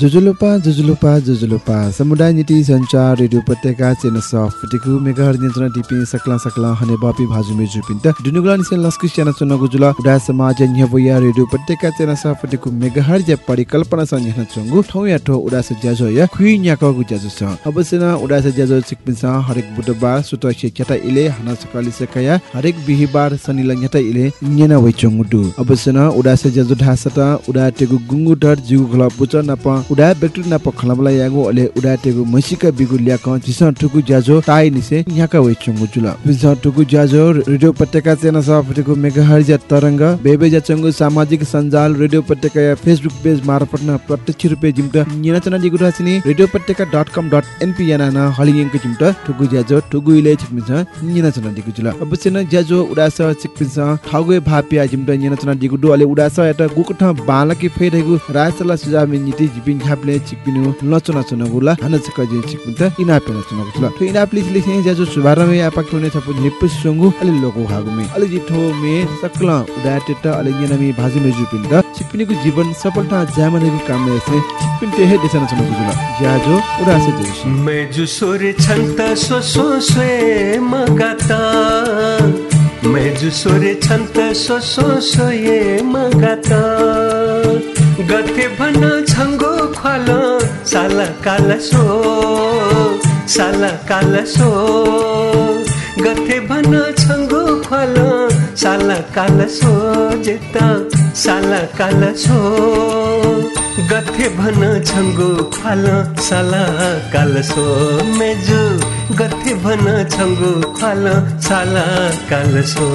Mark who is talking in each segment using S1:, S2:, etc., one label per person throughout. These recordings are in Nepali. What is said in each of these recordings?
S1: जुजुलुपा जुजुलुपा जुजुलुपा। समुदाय नीति संचार रेडियो उपत्यका चेन सफ मेगाहर नियन्त्रण टिपि सकला सकला हने बापी भाजु मेजु पिन्त। दुनुगुला निसे लस्कु च्याना चुन गुजुला उडा समाज न्यबोया रेडियो उपत्यका चेन सफ फटिकु मेगाहर जे परिकल्पना स न्यन चंगु ठौ या ठौ उडा से ज्याजो या खुइ न्याक गु ज्याजो स। अवश्य न उडा से ज्याजो सिकपिन स हरेक बुधबार सुत से चटा इले हना सकली से कया हरेक बिहिबार शनि ल न्यता इले न्यना वइ चंगु दु अवश्य न उडा से ज्याजो ढासता उडा टेगु गुंगु डर जिगु खला पुच नप उडा बेक्टु नप खलाबला यागु अले उडा टेगु मसिका बिगु ल्याक जिस ठुकु ज्याजो ताइ निसे न्याका वइ चंगु जुल जिस ठुकु ज्याजो रेडियो उपत्यका चेन स फटिकु मेगाहर्ज तरंग बेबे जा चंगु सामाजिक सञ्जाल रेडियो उपत्यका या फेसबुक पेज मार्फत न प्रत्यक्ष रूपे जिम्ट निनाचना दिगु रासिनी रेडियो डट कम याना न हलियंक जिम्ट ठुकु ज्याजो ठुकु इले छिकमिस निनाचना दिगु जुल अवश्य न ज्याजो उडास छिकपिस ठगुए भापिया जिम्ट निनाचना दिगु दु अले उडास एटा गुकुठ बालकी फेरेगु रासला सुजामि नीति जिपिन झाप्ले छिकपिनु नचना चना गुला हन छक जे छिकपिन त इना पेना चना गुला तो इना प्लिज लिखे ज्याजो सुभारमे आपा किउने छपु निप संगु अले लोको भागुमे अले जिठो मे सकला उडाटे त अले निनामी भाजी मे जुपिन त छिकपिनुको जीवन सफलता जामनेको काम रहेछ छिकपिन ते हे देसन चना गुला ज्याजो उडास जेस
S2: मेजु सोरे छन्त सो सो स्वे मगाता। मेजु सोरे छन्त सो सो सोये मगाता। गथे भन छङ्गो ख्वाल साला काला सो साला काला सो। गथे भन छङ्गो ख्वाल साला काला सो जेता साला काला सो। गथे भन छङ्गो ख्वाल साला काला सो। मेजु गथे भन छङ्गो ख्वाल साला काला सो।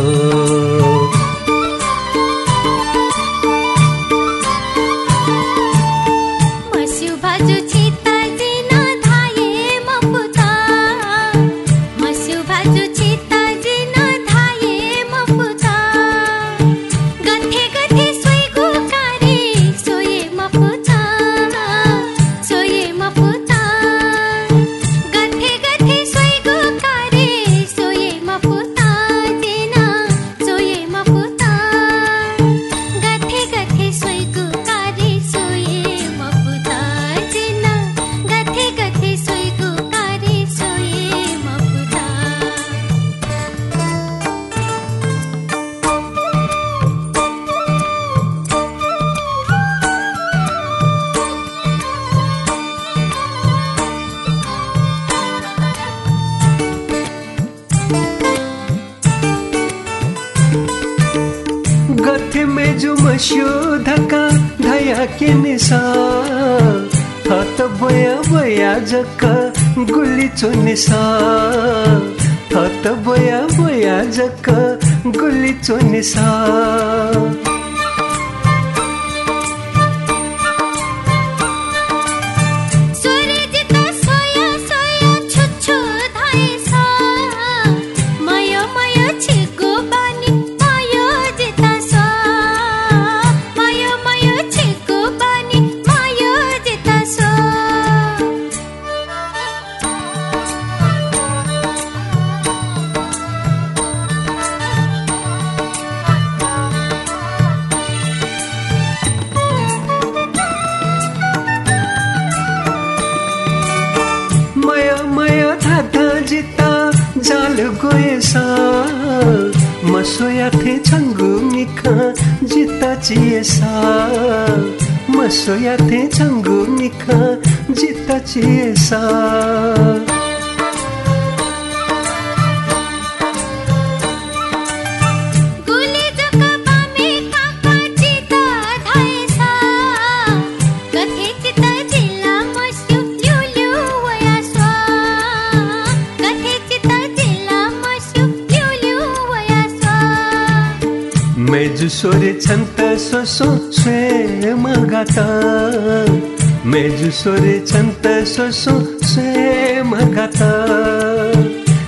S2: मेजु
S3: सोरे
S2: छन्त सोसो स्वे मगाता।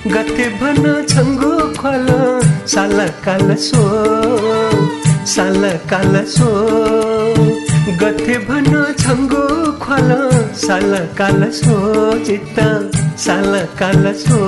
S2: गते भन छङ्गो खोल साल काल सो साल काल सो। गते भन छङ्गो खोल साल काल सो चित्त साल काल सो।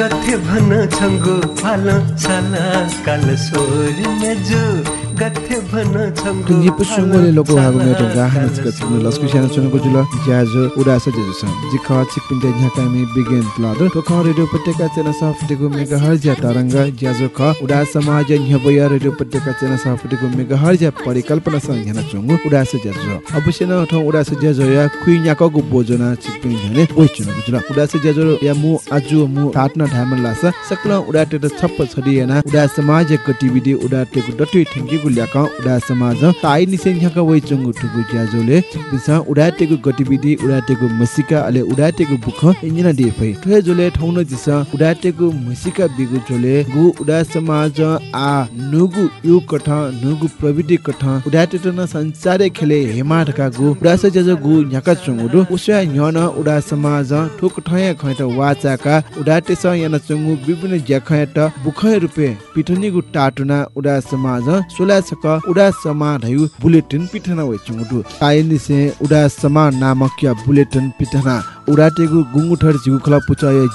S2: गथे भन छङ्गो फाल साला काल सोरी मेजु।
S1: जी पुसुङले लोको भागमा एउटा गाहन सिकछु ल स्पेशल सुनको जुल ज्याज उडास जेसु जी खा छि पिन्ते झ्या कामी बिगेन प्लाद तो खा रेडियो पत्रिका चेना सफ्टिको मेगा हर ज्या तरंग ज्याज खा उडास समाज झ्या रेडियो पत्रिका चेना सफ्टिको मेगा हर ज्या परिकल्पना संग झ्या चंगु उडास जेसु अवश्य उडास ज्याज या क्विन याको गु बोजना छि पिन झने जुल उडास ज्याज या मु आजु मु थात न ढामन लास सकल उडाटे छडी याना उडास समाज टिभी दे उडाटे गु डट्वी थ्यांक गुल्याक उडा समाज ताइ निसे न्याका वइ चंगु टुगु ज्याजोले बिसा उडाटेको गतिविधि उडाटेको मसिका अले उडाटेको बुख इन्जिना दे फै ठे जोले ठौन जिसा उडाटेको मसिका बिगु जोले गु उडा समाज आ नुगु यु कठ नुगु प्रविधि कठ उडाटे न संसारे खेले हेमा ढका गु उडास जज गु न्याका चंगु उसया न्यन उडा समाज ठुक ठय खैट वाचाका उडाटे स याना चंगु विभिन्न ज्याखयट बुखय रुपे पिठनी गु टाटुना उडा समाज सोला छक उडा समा धयु बुलेटिन पिठना वइ चंगु ताइनि से उडा समा नामक या बुलेटिन पिठना। उडाटेगु गुंगुठर जिगु खला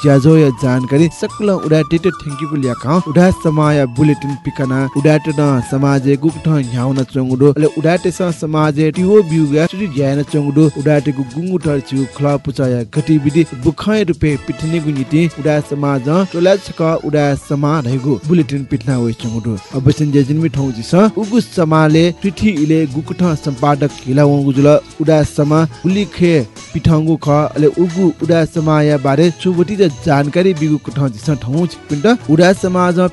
S1: ज्याजो या जानकारी। सकल उडाटेटे ठेंकीगु ल्याखा उडा समाया बुलेटिन पिकना। उडाटे न समाजे गुकठ न्याउन चंगुडो अले उडाटे स समाजे टिओ बिउगा सुदि ज्यान चंगुडो उडाटेगु गुंगुठर जिगु खला पुचय गतिविधि बुखय रुपे पिठनेगु नीति उडा समाज टोला छक उडा समा धैगु बुलेटिन पिठना वइ चंगुडो अवश्य जेजिनमि ठौ जिस उगु समाले पिठी इले गुकठ सम्पादक हिला वंगु जुल उडा समा पिठंगु ख अले उगु उडा समाया बारे चुबटी ज जानकारी बिगु कुठ जिस ठौ उडा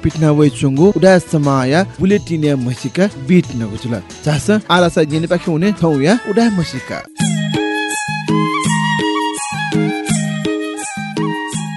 S1: पिठना वइ चंगु उडा समाया बुलेटिन मसिका बिट नगु जुल जास आलासा जेने पाखे हुने ठौ या उडा मसिका।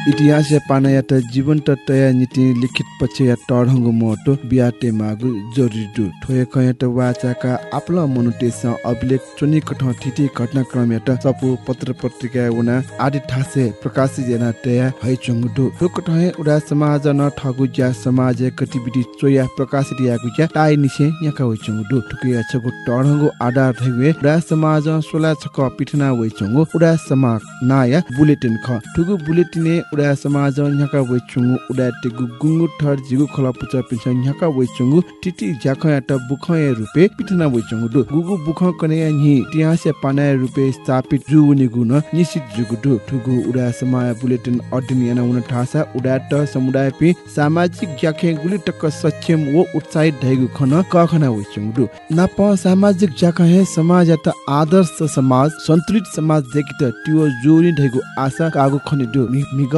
S1: इतिहास या पाना या त जीवन त तया नीति लिखित पक्ष या टढंगु मोटो बियाटे मागु जरुरी ठोय कया त वाचाका आपला मनुटे स अभिलेख चुनि कठ थिति घटनाक्रम या त सपु पत्र पत्रिका उना आदि ठासे प्रकाशित जना तया है चंगुटु ठोक ठहे उडा समाज न ठगु ज्या समाज गतिविधि चोया प्रकाशित यागु ज्या ताइ निसे याका होइ चंगुटु ठुकिया छगु टढंगु आधार थैवे उडा समाज सोला छक पिठना होइ चंगु उडा समाज नाया बुलेटिन ख। ठुगु बुलेटिने उडा समाज वइचुङु उडा टेगु गुंगु ठर जिगु खला पुचा पिन्छ न्याका वइचुङु टिटी ज्याखया त बुखय रुपे पिठना वइचुङु दु गुगु बुख कने नि इतिहास पानाय रुपे स्थापित जुनि गुण निश्चित जुगु दु ठुगु उडा समाज बुलेटिन अर्डिनियन उन ठासा उडा त समुदाय पे सामाजिक ज्याखे गुली टक्क सक्षम व उत्साहित धैगु खन क खना वइचुङु दु नाप सामाजिक ज्याखे समाज त आदर्श समाज सन्तुलित समाज देखि त त्यो जोनि धैगु आशा कागु खनि दु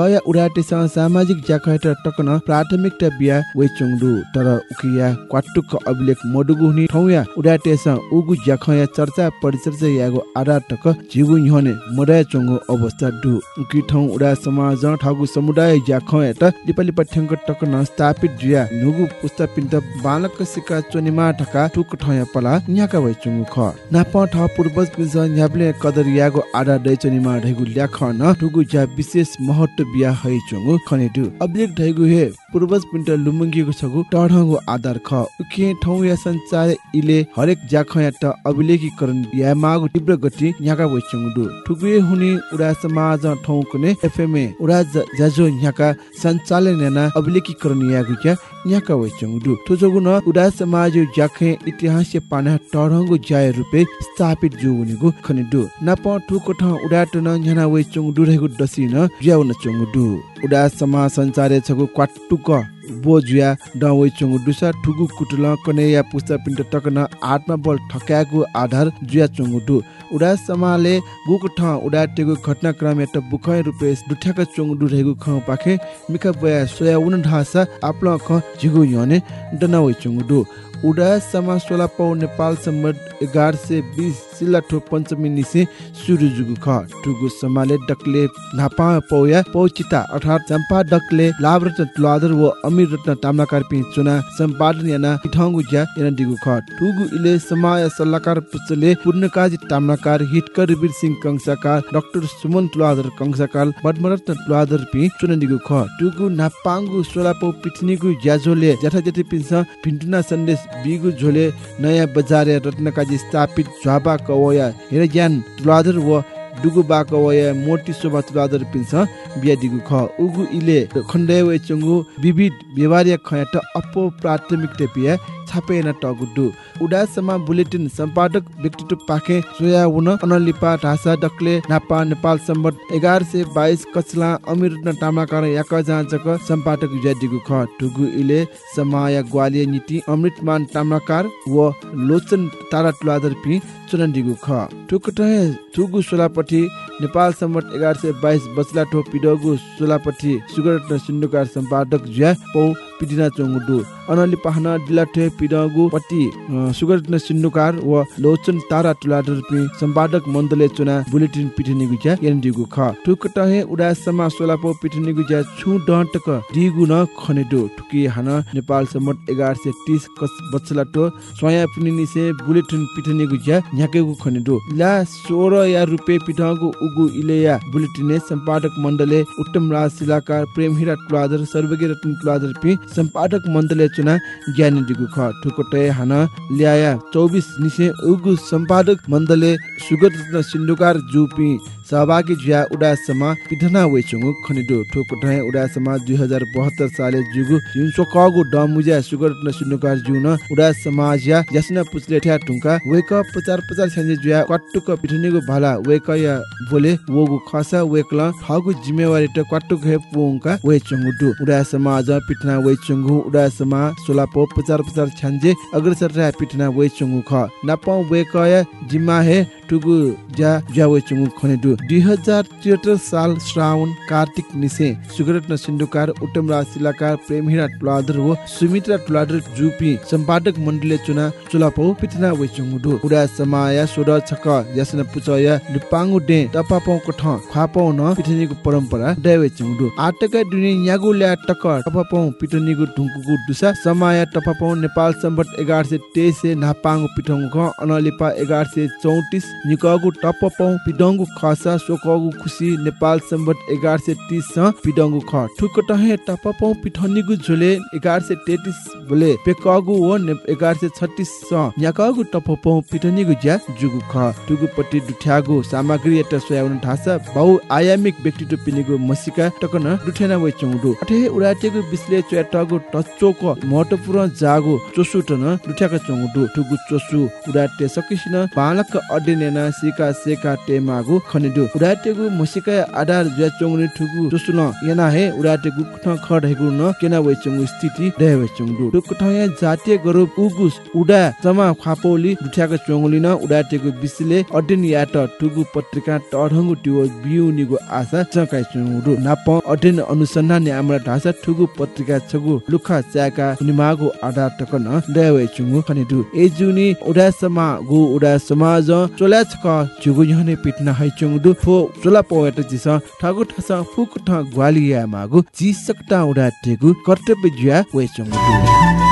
S1: मिगया उडाटेसँग सामाजिक ज्याखयट टकन प्राथमिकता बिया वेचुङडु तर उकिया क्वाटुक अभिलेख मडुगु हुने ठौया उडाटेस उगु ज्याखया चर्चा परिचर्चा यागो आधार टक जिगु न्हने मडाय चंगु अवस्था दु उकि ठौ उडा समाज ठगु समुदाय ज्याखया त लिपाली पठ्यंक टक न स्थापित जुया नुगु पुस्ता पिन्त बालक सिका चोनिमा ढका टुक ठया पला न्याका वेचुङु ख नाप ठ पूर्वज पिन्छ न्याबले कदर यागो आधार दैचनिमा ढैगु ल्याख न ठुगु ज्या विशेष महत्व बिया है चंगु खनेटु अभिलेख ढैगु हे। पूर्वज पिन्ट लुमुङ्गीको छगु टढगु आधार ख। उके ठौ या संचार इले हरेक जाखया त अभिलेखीकरण या मागु तीव्र गति न्याका वइचंगु दु ठुकुए हुने उडा समाज ठौ कुने एफएमए उडा जाजो न्याका सञ्चालन याना अभिलेखीकरण यागु क्या न्याका वइचंगु दु तुजगु न उडा समाज जाखे इतिहास पाना टढगु जाय रुपे स्थापित जुउनिगु खने दु नप ठुको ठ उडा टन न्याना वइचंगु दु रहेगु दसिन ज्याउ न चंगु दु उडा समाज संचारे छगु क्वाटुक बो जुया डवै चंगु दुसा ठुगु कुटुल कनेया पुस्ता पिण्ड टकन आत्मा बल ठक्याको आधार जुया चंगु दु। उडा समाले गुक ठ उडा टेगु घटनाक्रम एट बुखै रुपे दुठ्याक चंगु दु रहेगु ख पाखे मिका बया सोया उन ढासा आपला ख जिगु यने डनावै चंगु दु। उडा समा सोला पौ नेपाल सम्मत एघार से बिस सिला ठो पञ्चमी निसे सुरु जुगु ख। टुगु समाले डकले नापा पौया पौचिता अर्थात चम्पा डकले लाभ रत्न तुलादर व अमीर रत्न ताम्लाकार पि चुना सम्पादन याना पिठंगु ज्या याना दिगु ख। टुगु इले समाय सल्लाहकार पुस्तले पूर्णकाजी ताम्लाकार हिटकर वीर सिंह कंसाकार डाक्टर सुमन तुलादर कंसाकार पद्मरत्न तुलादर पि चुना दिगु ख। टुगु नापाङ्गु सोलापौ पिठनीगु ज्याझोले जथा जति पिन्छ पिन्टुना सन्देश बिगु झोले नयाँ बजार रत्नकाजी स्थापित झ्वाबा कवया हेर ज्ञान तुलादर व डुगु बाक वया मोटी शोभा तुलादर पिन्छ बिया दिगु ख। उगु इले खण्डय चंगु विविध व्यवहार्य खयाट अपो प्राथमिक टेपिया छापे न टगुडु उडा समा बुलेटिन सम्पादक व्यक्तित्व पाखे सोया उन अनलिपा ढासा डक्ले नापा नेपाल सम्बत एघार से बाइस कचला अमिर तामाकार याक जाँचक सम्पादक ज्यादिगु ख टुगु इले समाया ग्वालिय नीति अमृतमान तामाकार व लोचन तारा तुलादर पि चुनन्दिगु ख टुकटहे टुगु सोलापट्टि नेपाल सम्मत एघार सय बाइस बचला ठो पिडगु सोलापट्टि सुगरत्न सिन्धुकार सम्पादक ज्या पौ पिडिना चोङ्गुडु अनलि पाहना डिलाठे पिडगु पट्टि सुगरत्न सिन्धुकार व लोचन तारा तुलादर पि सम्पादक मण्डले चुना बुलेटिन पिठनिगु ज्या यान्दिगु ख। टुकटहे उडा समा सोलापो पिठनिगु ज्या छु डटक दिगु न खनेडु टुकी हाना नेपाल सय तिस कस बचला टो स्वया पिनिसे बुलेटिन पिठनिगु ज्या न्याकेगु खनेडु ला सोह्र या रुपे पिठगु उगु इलेया बुलेटिने सम्पादक मण्डले उत्तम राज शिलाकार प्रेम हिरा तुलादर सर्वज्ञ रत्न तुलादर पि सम्पादक मण्डले चुना ज्ञानी दिगु ख ठुकोटे हान ल्याया। चौबिस निसे उगु सम्पादक मण्डले सुगत सिन्धुकार जुपि सहभागी जुया उडासमा पिधना वेचुङु खनिडो ठोकोटे उडासमा दुई हजार बहत्तर साले जुगु जुन कगु डमुजा सुगर रत्न सिन्धुकार जुन उडा समाज या जसना पुचले ठ्या टुङ्का वेक पचार पचार छ्यान्जे जुया क्वाटुक पिठनिगु भाला वेक या बोले वगु खसा वेकला ठगु जिम्मेवारी त क्वाटुक हे पुङका वेचुङु दु। उडा समाज पिठना वेचुङु उडा समा सोलापो पचार पचार छ्यान्जे अग्रसर पिठना वेचुङु ख। नापौ वेक या जिम्मा हे टुगु ज्या ज्यावे चुगु खनेटु। 2073 साल श्रावण कार्तिक निसे सुगरत्न सिन्धुकार उत्तम राज शिलाकार प्रेमहिरा टुलादर व सुमित्रा टुलादर जुपी सम्पादक मण्डलले चुना चुलापौ पितना वे चुङुडु उडा समाया सोड छक यासन पुचया लिपाङु डे तपापौ कठ खापौ न पितनीको परम्परा दैवे चुङुडु आटका दुनि न्यागु ल्या टक तपापौ पितनीको ढुंकुगु दुसा समाया तपापौ नेपाल सम्बत 1123 से नापाङ पिठङको अनलिपा 1134 निकागु टप पौ पिडंगु खासा सोकगु खुसी नेपाल सम्बत 1130 स पिडंगु ख ठुकटहे टप पौ पिठनिगु झुले 1133 बोले। पेकगु व 1136 स याकगु टप पौ पिठनिगु ज्या जुगु ख। टुगुपट्टि दुठ्यागु सामग्री यात सोयाउन धासा बहु आयामिक टु पिनिगु मसिका टकन दुठेना व चौडु अथे उडाटेगु बिस्ले चेटगु टचोक महत्वपूर्ण जागु चोसुटन दुठ्याका चौडु दुगु चोसु उडाटे सकिसिन बालक अडिने अडेनेना सिका सेका टेमागु खनिदु उडाटेगु मसिका आधार ज्या चौngनि ठुगु चोसुन याना हे उडाटेगु खड हेगु न केना वे चौngु स्थिति दे वे चौडु टुकठया जातीय गरुप उगु उडा जमा खापोली दुठ्याका चौngली न उडाटेगु बिस्ले अडेन याट टुगु पत्रिका टढंगु टियो बिउनिगु आशा चकाइ चौडु नाप अडेन अनुसन्धान हाम्रो ढासा ठुगु पत्रिका छगु लुखा च्याका निमागु आधार टकन देवे चुङु खनिदु ए जुनी उडा समा गु उडा समाज चोला छक जुगु यहने पिटना है चुङदु फो चोला पोएट जिस ठगु ठस फुक ग्वालिया मागु जी सकता उडा टेगु कर्तव्य जुया वे चुङदु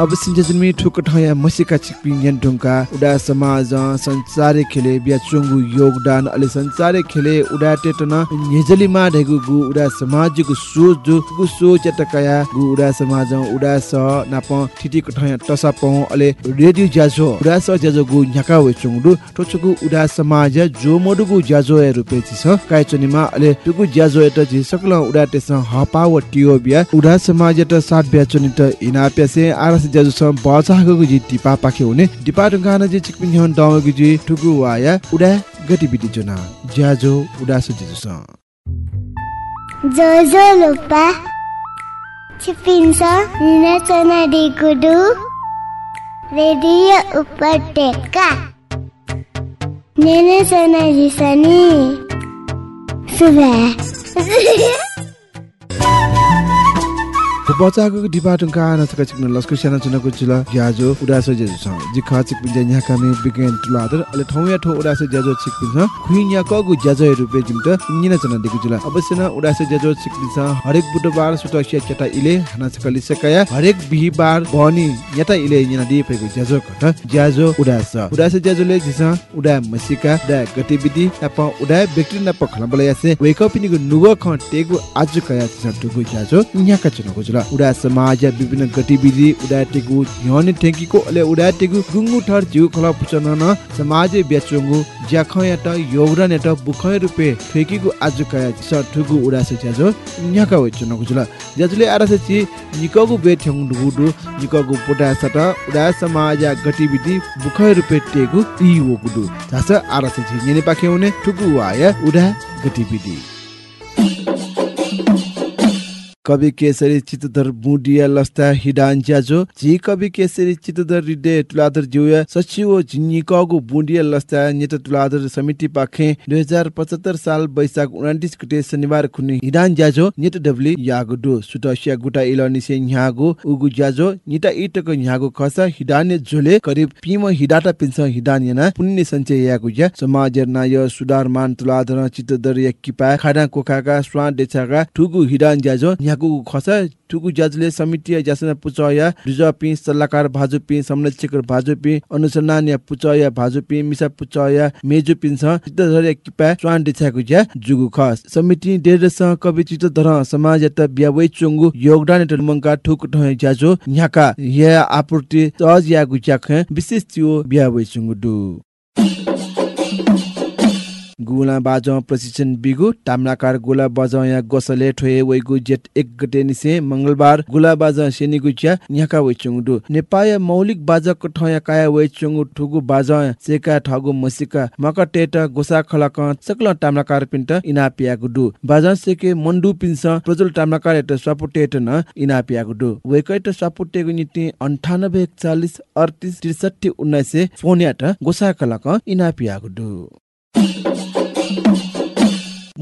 S1: अब सिन्जेजमी ठुक ठया मसिका छिकपिङ यान ढुङ्का उडा समाज संसारे खेले बिया चुङ्गु योगदान अलि संसारे खेले उडा टेटन नेजली मा ढेगु गु उडा समाजको सोच जो गु सोच टकया गु उडा समाज उडा स नाप ठिटी कठया टसा पौ अले रेडियो ज्याजो उडा स ज्याजो गु न्याका वे चुङदु टोचगु उडा समाज जो मोडुगु ज्याजो ए रुपे छिस काय चनिमा अले टुगु ज्याजो एट जि सकल उडा टेस हपा व टियो बिया उडा समाज एट सात बिया चनित इना प्यासे आरस ज्याजो सम बचागु जि टिपा पाखे हुने डिपा ढुङ्गाना जि चिकपिन हन डाउगु जि ठुगु वाया उडा गतिविधि जना ज्याजो उडा सु जिजु स
S4: जोजो लोपा छिपिन्छ निनाचना डिगुडु रेडियो उपत्यका निनाचना रिसनी सुबह
S1: बचाको डिपाटुङ का नचका चिक्न लस्को साना चुनको जुला ग्याजो उडास जेजु छ जि खा चिक पिन्छ यहाँ कामे बिगेन तुलादर अले ठौ या ठौ उडास जेजो चिक पिन्छ खुइन या कगु जेजो रुपे जिमत निना चना दिगु जुला अवश्य न उडास जेजो चिक पिन्छ हरेक बुधबार सुटसिया चटा इले हना सकली सकया हरेक बिहिबार बहनी यता इले निना दि पेगु जेजो कट ज्याजो उडास उडास जेजोले जिस उडा मसिका उडा गतिविधि नप उडा व्यक्ति नप खलबले यासे वेक अप निगु नुगो ख टेगु आज कया छ टुगु ज्याजो न्या का चुनको जुला उडा समाज विभिन्न गतिविधि उडा टेगु ह्यने टेकीको अले उडा टेगु गुंगु ठर जिउ खला पुचन न समाज बेचुंगु ज्याख यात योगदान यात बुखय रुपे ठेकीगु आज कया छ ठुगु उडा से ज्याजो न्या का वे चुनको जुला ज्याजुले आरासे छि निकगु बे ठ्यङ दुगुडु निकगु पोटा सट उडा समाज गतिविधि बुखय रुपे टेगु इ वगुडु जास आरासे छि नेने पाखे हुने ठुगु वाया उडा गतिविधि। कवि केसरी चितधर बुडिया लस्ता हिडान ज्याजो जी कवि केसरी चितधर रिडे तुलाधर जिउया सचिव झिन्निकगु बुडिया लस्ता नेत तुलाधर समिति पाखे 2075 साल वैशाख 29 गते शनिबार खुनि हिडान ज्याजो नेत डब्ली यागुडु सुटसिया गुटा इलनिसे न्यागु उगु ज्याजो निता इटको न्यागु खसा हिडाने झोले करिब पिम हिडाटा पिन्छ हिडान याना पुण्य सञ्चय यागु ज्या समाज नाय सुधारमान तुलाधर चितधर यक्किपा खाडा कोखाका स्वा देछाका ठुगु हिडान ज्याजो न्यागु खसा ठुगु ज्याजले समिति ज्यासना पुचया रिजपि सल्लाहकार भाजुपि संरक्षक भाजुपि अनुसन्धान या पुचया भाजुपि मिसा पुचया मेजु पिन्छ चितधर यक्किपा स्वा देछागु ज्या जुगु खस। समिति डेरस कवि चितधर समाज यत ब्यावै चुंगु योगदान टमंका ठुक ठय ज्याजो न्याका या आपूर्ति तज यागु ज्याख विशेष त्यो ब्यावै चुंगु दु गुला बाज प्रशिक्षण बिगु ताम्राकार गोला बज या गोसले ठोए वैगु जेट एक गते निसे मंगलबार गुला बाज सेनिगु च्या न्याका वइ चुङडु नेपाय मौलिक बाज कठया काया वइ चुङु ठुगु बाज सेका ठगु मसिका मकटेट गोसा खलक सकल ताम्राकार पिन्ट इना पियागु दु बाज सेके मन्डु पिन्स प्रजल ताम्राकार एट स्वापुटेट न इना पियागु दु वैकैट स्वापुटेगु नीति 98 41 38 63 19 फोन याट गोसा खलक इना पियागु दु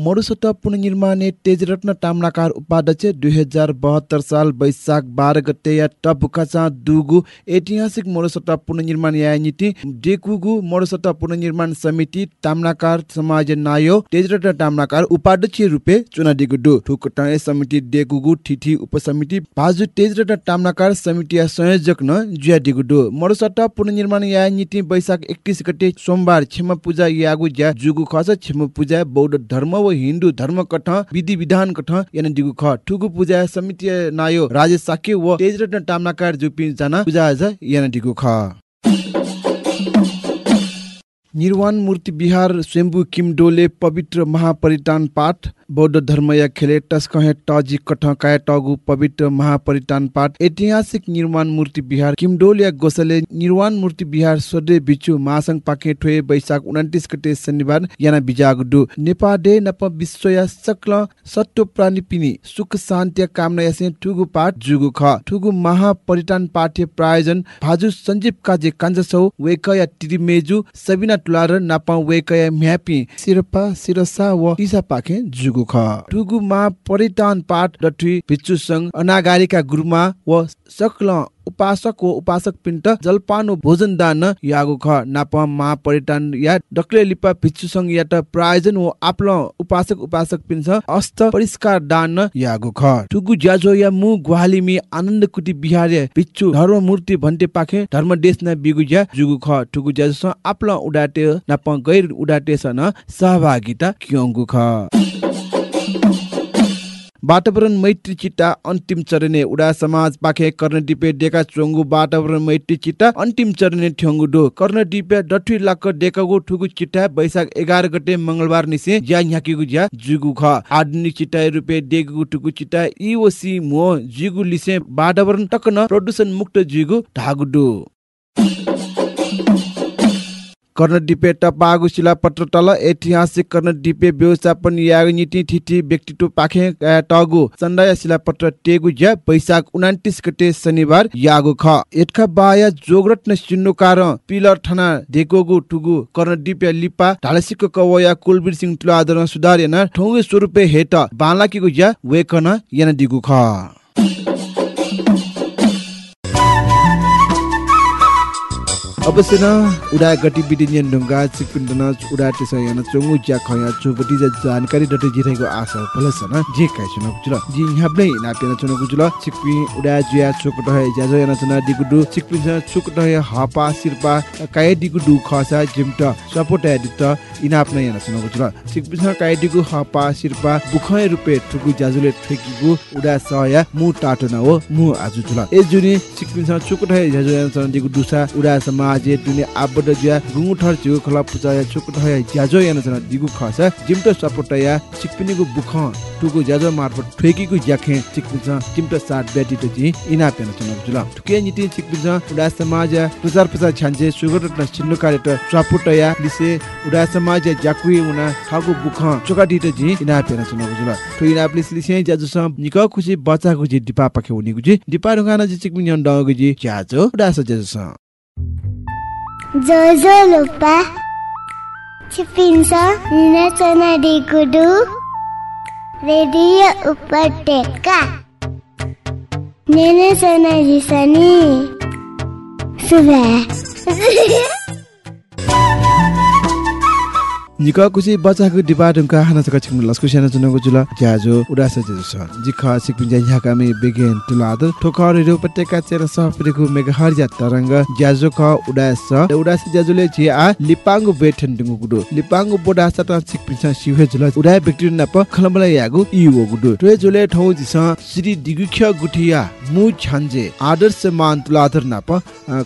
S1: मरुसत पुनर्निर्माण तेजरत्न ताम्राकार उपाध्यक्ष दुई हजार बहत्तर साल वैशाख बाह्र गते या टबुकाचा दुगु ऐतिहासिक मरुसत पुनर्निर्माण या नीति डेकुगु मरुसत पुनर्निर्माण समिति ताम्राकार समाज नायो तेजरत्न ताम्राकार उपाध्यक्ष रूपे चुना दिगु दु ठुकटाए समिति डेकुगु ठिठी उपसमिति बाजु तेजरत्न ताम्राकार समिति या संयोजक न जुया दिगु दु मरुसत पुनर्निर्माण या नीति वैशाख 31 गते सोमबार क्षमा पूजा यागु ज्या जुगु खस क्षमा पूजा बौद्ध धर्म हिन्दू धर्म कठ विधि विधान कठ यान ख ठुगु पूजा समिति नायो राजेश साके व तेजरत्न ताम्नाकार जुपि जना पूजा आज यान ख। निर्वाण मूर्ति बिहार स्वयम्भू किमडोले पवित्र महापरितान पाठ बौद्ध धर्म या खेले टस कहे टजी कठ काय टगु पवित्र महापरितान पाठ। ऐतिहासिक निर्माण मूर्ति बिहार किमडोल या गोसले निर्वाण मूर्ति बिहार सोडे बिचु मासङ पाखे ठोए वैशाख 29 गते शनिबार याना बिजागडु। नेपाडे नप विश्व या सक्ल सट्टो प्राणी पिनी सुख शान्ति कामना यासे ठुगु पाठ जुगु ख। ठुगु महापरितान पाठ्य प्रायोजन भाजु सञ्जीव काजे काञ्जसौ वेक या टिरिमेजु सबिना टुलार नापा वेक या म्यापी सिरपा सिरसा व इसा पाखे जुगु ख टुगु मा परितान पाठ डठी भिच्चु संग अनागारिका गुरुमा व सक्ल उपासक व उपासक पिण्ट जलपान भोजन दान यागु ख नाप मा परितान या डक्ले लिपा भिच्चु संग या त प्रायोजन व आपल उपासक उपासक पिन्छ अस्त परिष्कार दान यागु ख टुगु ज्याजो या मु ग्वालिमी आनन्द कुटी बिहारे भिच्चु धर्म मूर्ति भन्टे पाखे धर्म देश न बिगु ज्या जुगु ख टुगु ज्याजो आपल उडाटे नाप गैर उडाटे सन सहभागिता क्योंगु ख वातावरण मैत्री चिट्टा अन्तिम चरणे उडा समाज पाखे कर्णडिपे डेका चोङ्गु वातावरण मैत्री चिट्टा अन्तिम चरणे ठ्यङ्गु डो। कर्णडिपे डठी लाक डेकागु ठुगु चिट्टा वैशाख एघार गते मंगलबार निसे ज्या न्याकीगु ज्या जुगु ख। आधुनिक चिट्टा रुपे डेगु ठुगु चिट्टा इओसी मो जुगु लिसे वातावरण टक्न प्रदूषण मुक्त जुगु ढागु डो। कर्णडिपे टपागु शिलापत्र तल ऐतिहासिक कर्णडिपे व्यवस्थापन याग नीति थिति व्यक्तित्व पाखे टगु। चण्डय शिलापत्र टेगु ज्या वैशाख उनातिस गते शनिबार यागु ख। एटका बाया जोगरत्न सिन्नुकार पिलर थाना डेकोगु टुगु कर्णडिपे लिपा ढालसिको कवया कुलबीर सिंह तुला आदरण सुधार याना ठौगे स्वरूपे हेट बालाकीगु ज्या वेकन याना दिगु ख। अवश्य न उडा गतिविधि नियन ढुङ्गा चिकपिन्डन उडा त्यसो याना चोङु ज्या खया चुबटी जा जानकारी डटे जिथैको आशा फलस न जे काय सुन गुजुल जि यहाँ नै ना पेन चुन चिकपि उडा जुया चोक डहे ज्याजो याना चुना दिगुडु चिकपि जा चोक डहे हपा सिरपा काय दिगुडु खसा जिमट सपोर्ट एडिट इनाप नै याना चुन गुजुल चिकपि जा काय दिगु हपा सिरपा बुखय रुपे ठुगु ज्याजुले ठेकिगु उडा सया मु टाटो न हो मु आजु जुल ए जुनि चिकपि जा चोक डहे ज्याजो याना चुना दिगु दुसा उडा समाज दुनि आबड ज्या गुङु ठर जिउ खला पुजाया चोक डहे ज्याजो याना चुना दिगु खसा जिमट सपोर्ट या चिकपिनिगु बुख टुगु ज्याजो मार्फत ठेकिगु ज्याखे चिकपि जा जिमट सात बेटी त जि इना पेन चुन जुल ठुके निति चिकपि जा उडा समाज तुजार पसा छान्जे सुगर न छिन्नु कार्य त सपोर्ट या लिसे उडा समाज ज्याकुइ उना खागु बुख चोका दित जि इना पेन चुन जुल ठु इना प्लिस लिसे ज्याजो सम निक खुसी बच्चा गुजि दिपा पखे उनी गुजि। दिपा ढुङ्गाना जि चिकपि न्यन डग गुजि ज्याजो उडा स ज्याजो सम।
S4: Jojo lupa Cipinsa Nina Sana di Kudu Radio Upateka Nina Sana di Sani Sudah
S1: निक कुसी बच्चाको डिपा ढुङ्का हाना सका छिक्नु लस्कु साना चुनको जुल ज्याजो उडास जेजु छ जिख सिकपिन ज्या यहाँ कामे बेगेन तुलाद ठोकर रे उपत्यका चेर सफरेको मेगाहर ज्या तरंग ज्याजो क उडास। उडास ज्याजुले जे आ लिपाङ्गु बेठन दुङु गुडु। लिपाङ्गु बोडा सत सिकपिन छ सिहे जुल उडा व्यक्ति नप खलमला यागु इउ गुडु। रे जुले ठौ जिस श्री दिगुख्य गुठिया मु छन्जे आदर्श मान तुलाधर नप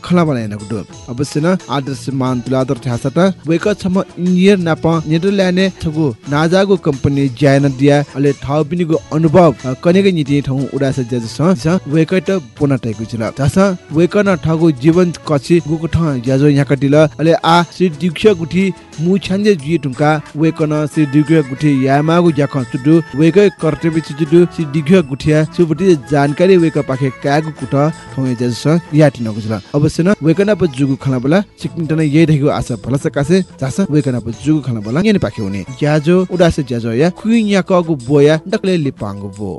S1: खलमला याना गुडु। अवश्य न आदर्श मान तुलाधर थासत वेक छम इंजिनियर नप नेदरल्यान्ड ठगु नाजागु कंपनी ज्यान दिया। अले ठाउ पिनिगु अनुभव कनेगै नीति ठौ उडास ज्याज स। स वेकट पोना टाइगु छिल जस वेकन ठगु जीवन कछि गुकु ठ ज्याजो यहाँ कटिल अले आ श्री दिक्ष गुठी मु छन्जे जुइ टुंका वेकन श्री दिक्ष गुठी यामागु ज्याख सुदु वेकै कर्तव्य छिजुदु श्री दिक्ष गुठिया। सुबुटी जानकारी वेक पाखे कागु कुट ठौ ज्याज स। याति नगु छिल अवश्य न वेकन प जुगु खला बला। सिकमिटन यही रहेको आशा फलस कासे जास वेकन प जुगु खला बला यनि पाखे हुने ज्याजो उडासे ज्याजो या खुइ या कगु बोया डकले लिपाङ्गु बो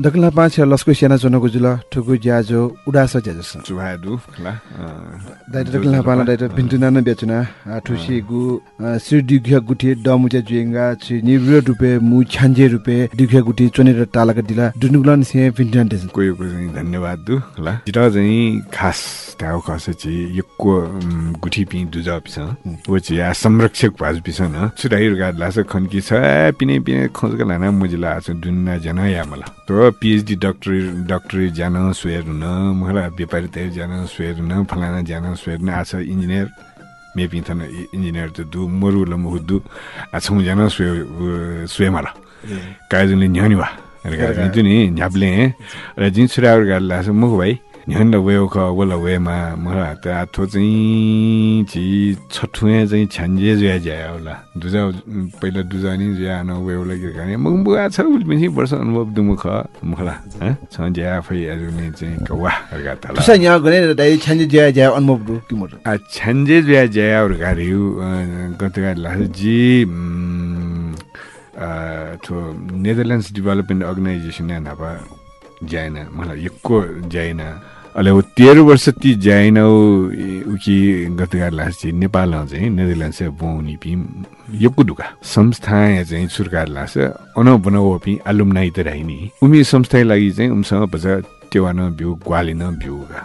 S1: दकला पाँच लस्को सेना चोनको जुल ठुकु ज्याजो उडास ज्याजो स
S5: चुहादु ला
S1: दाइट दकला पाला दाइट भिन्टुना न बेचुना ठुसी गु श्री दिघ्य गुठी डमुचे जुएंगा छि निब्र रुपे मु छान्जे रुपे दिघ्य गुठी चोनेर तालक दिला दुनुगुलन से भिन्टुना देसन
S5: कोही कोही चाहिँ धन्यवाद दु ला जिटा चाहिँ खास त्याउ खस चाहिँ यक्को गुठी पि दुजा पिस वो चाहिँ या संरक्षक भाज पिस न छुटाइर गाड लास खन्की छ पिने पिने खोजका लाना मुजिला आछ दुन्ना जना या मला। तो पिएचडी डक्टरी डक्टरी जान स्वेर हुन मलाई व्यापारी तयार जान स्वेर हुन फलाना जान स्वेर हुन आछ इन्जिनियर मेपि थन इन्जिनियर त दु मरु लम हुदु आछौ जान स्वे स्वे मला काजुले न्यानि वा गाडी जुनि झ्याप्ले र जिन छुराहरू गाडी लाग्छ मुख भाइ झ्यान्ड वेउ ख वला वेमा मलाई त आथो चाहिँ छि छठुए चाहिँ छ्यान्जे जुया ज्या होला दुजा पहिला दुजा नि ज्या न वेउला के गर्ने बुआ छ वर्ष अनुभव दुमुख मुखला ह छ ज्या फै आजुने चाहिँ कवा गा तला
S1: तुसा यहाँ गने दाइ छान्जे ज्या ज्या अनुभव दु कि मोर
S5: आ छ्यान्जे ज्या ज्या और गाडी गतगा लाग्छ जी उम्, आ, थो नेदरल्यान्ड्स डेभलपमेन्ट अर्गनाइजेसन नापा जाएन मलाई यक्को जाएन अहिले ऊ तेह्र वर्ष ती जाएन उकि गतगा लाग्छ नेपाल चाहिँ नेदरल्यान्ड्स बाउनी पि यक्को ढुका संस्था चाहिँ सुरकार लाग्छ अन बनाउ पि आलुमनाइ त राइनी उमी संस्थाको लागि चाहिँ उमसँग बजा टेवान भ्यू ग्वालिन भ्यूगा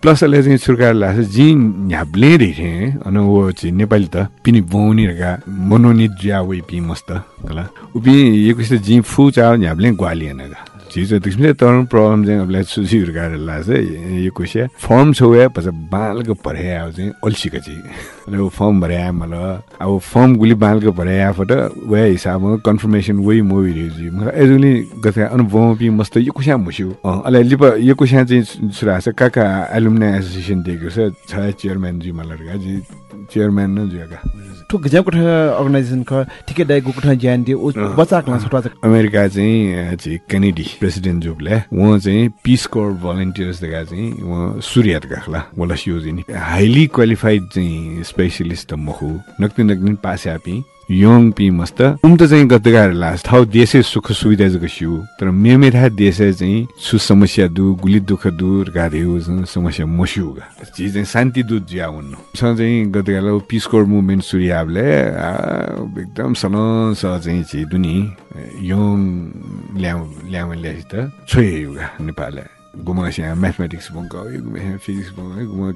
S5: प्लस अहिले चाहिँ सुरकार लाग्छ जी ह्याब्ले रेखे अन वो चाहिँ नेपाली त पिनि बाउनी रका मनोनित ज्या वे पि मस्त कला। उपि एक जी फु चा ह्याब्ले ग्वालिएन जिज त्यसमै तर प्रब्लम चाहिँ अब सुसी हुर्काएर लाग्छ यो कुसिया फर्म छौ पछि बालको भरे आयो चाहिँ अल्छीको चाहिँ। वो फर्म भरे आयो मलाई अब फर्म गुली बालको भरे आयो फट वे हिसाबमा कन्फर्मेसन वही मोवी जी मलाई एजुली गथे अनुभव पि मस्त यो कुसिया मुस्यो। अले लिप यो कुसिया चाहिँ सुरा छ। काका एलुमनाइ एसोसिएसन दिएको छ चेयरम्यान जी मलाई चेयरम्यान न जुका
S1: ठुक गजब कोठा अर्गनाइजेसन ख ठिकै दाइ कोठा ज्ञान दियो उ बच्चा क्लास छोटा
S5: अमेरिका चाहिँ चाहिँ केनेडी प्रेसिडेन्ट जोबले उहाँ चाहिँ पिस कोर भलन्टियर्स देखा चाहिँ उहाँ सूर्यात गाखला वाला सियोजिनी हाइली क्वालिफाइड चाहिँ स्पेशलिस्ट मखु नक्ति नक्ति पासे आपी। पी मस्त उम त चाहिँ गतगार लास थाउ देशे सुख सुविधा जको सिउ तर मेमेथा देशे चाहिँ सु समस्या दु गुली दुख दूर गादेउ समस्या मस्युगा जी चाहिँ शान्ति दूत जिया हुन्न स चाहिँ गतगार पिस कोर मुभमेन्ट सूर्याबले एकदम सन स चाहिँ छि दुनी यङ ल्याउ ल्याउ ल्यासी त छोयुगा नेपाल गुमासिया म्याथमेटिक्स बङ्क गुमा फिजिक्स बङ्क गुमा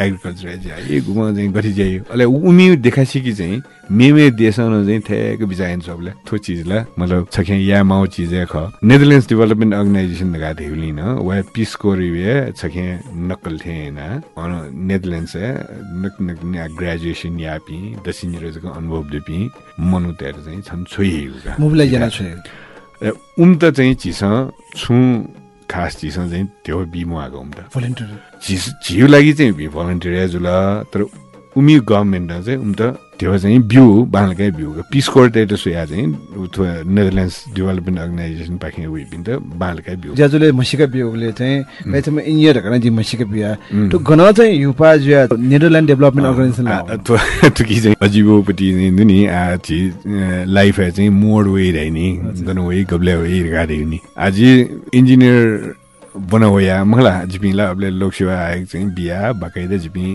S5: एग्रिकल्चर जाए गुमा चाहिँ गठी जाइयो अहिले उमी देखासी चाहिँ मेमे देशमा चाहिँ ठ्याक बिचाइन सबले थो चिजलाई मतलब छख्या या माउ चिज ख। नेदरल्यान्ड्स डेभलपमेन्ट अर्गनाइजेसन गएको थियो लिन वा पिस कोरिवे छख्या नक्कल थिएन। अन नेदरल्यान्ड्स नक नक ग्रेजुएसन यापी दक्षिण रोजको अनुभव देपी मनु त्यहाँ चाहिँ छन् छोइएको उम त चाहिँ चिस छु खास चिस चाहिँ त्यो बिमो आएको त।
S1: भोलिन्टियर
S5: झिस झिउ लागि चाहिँ भलन्टियर एजुल तर उमी गभर्मेन्ट चाहिँ उम त त्यो चाहिँ बिउ बालकै बिउ पिस कोर त्यही सुया चाहिँ। नेदरल्यान्ड्स डेभलपमेन्ट अर्गनाइजेसन पाखे उयो पनि त बालकै बिउ
S1: ज्याजुले मसिका बियोले चाहिँ बाइचमा इन्जिनियर गर्न जी मसिका बिया तो गन चाहिँ युपा जुया नेदरल्यान्ड डेभलपमेन्ट अर्गनाइजेसन
S5: तुकी चाहिँ अजिबोपट्टि चाहिँ नि आ लाइफ चाहिँ मोड वे रहनी गन वे गब्ले वे गाडी नि। आज इन्जिनियर बनावया मला जिपिला आपले लोकसेवा आयोग चाहिँ बिहा बाकाइदा जिपि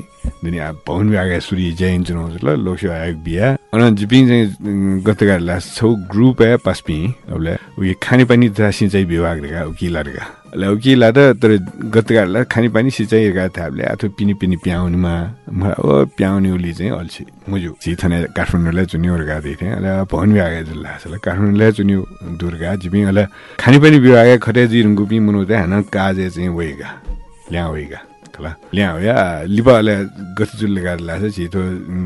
S5: दुनिया भवन विभाग सुरी जैन चुनाव ल लोकसेवा आयोग बिहा। अनि जिपि चाहिँ गतकार लास छौ ग्रुप है पासपि आपले उयो खानेपानी तथा सिँचाइ विभाग रेका उकिला ल उकिला त तर गतकार ला खानेपानी सिँचाइ रेका थापले अथवा पिनी पिनी प्याउनुमा ओ प्याउने उली चाहिँ अल्छी। मुजु चिथने काठमाडौँलाई चुन्यो रेका थिएँ। अहिले भवन विभाग जुल्ला छ काठमाडौँलाई चुन्यो दुर्गा जिपि अहिले खानेपानी विभाग खटे जिरुङको पि मुनु चाहिँ हान काजे चाहिँ वेगा ल्या ल ल्या हो या लिपाले गतिजुलले गाड लाग्छ छिटो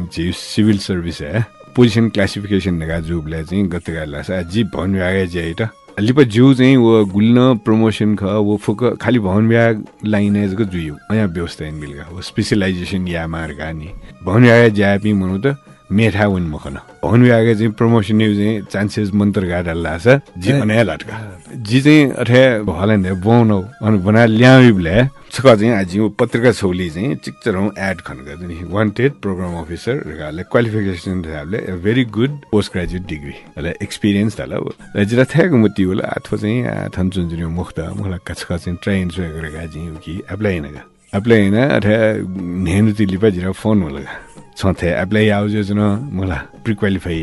S5: छि सिभिल सर्भिस है पोजिसन क्लासिफिकेसन नेगा जुबले चाहिँ गति गाड लाग्छ जी भवन विभाग चाहिँ त लिपा जिउ चाहिँ वो गुल्न प्रमोसन ख वो फुक खालि भवन विभाग लाइन को जुयो यहाँ व्यवस्था इन मिलगा वो स्पेशलाइजेसन या मार्गा नि भवन विभाग ज्यापी मनु त मेठा उन मखन। भवन विभाग चाहिँ प्रमोसन चाहिँ चान्सेस मन्त्र गाडा लाग्छ जी अनाया लटका। जी चाहिँ अठे भलन बनाउ अनि बना ल्याउले छक चाहिँ आज पत्रिका छौली चाहिँ चिक्चरौँ एड खन गर्दैन वान्टेड प्रोग्राम अफिसर रगाले क्वालिफिकेसन थाले very good post graduate degree होला एक्सपिरियन्स थाल जिरा थ्याक मुति होला अथवा चाहिँ थन चुन जुन मुक्त मलाई कछका चाहिँ ट्रेन सुय गरेका चाहिँ कि एप्लाई नगा एप्लाई हैन अठे नेहनु तिलिपा जिरा फोन होला। छथे एप्लाई आउज जुन मलाई प्रि क्वालिफाई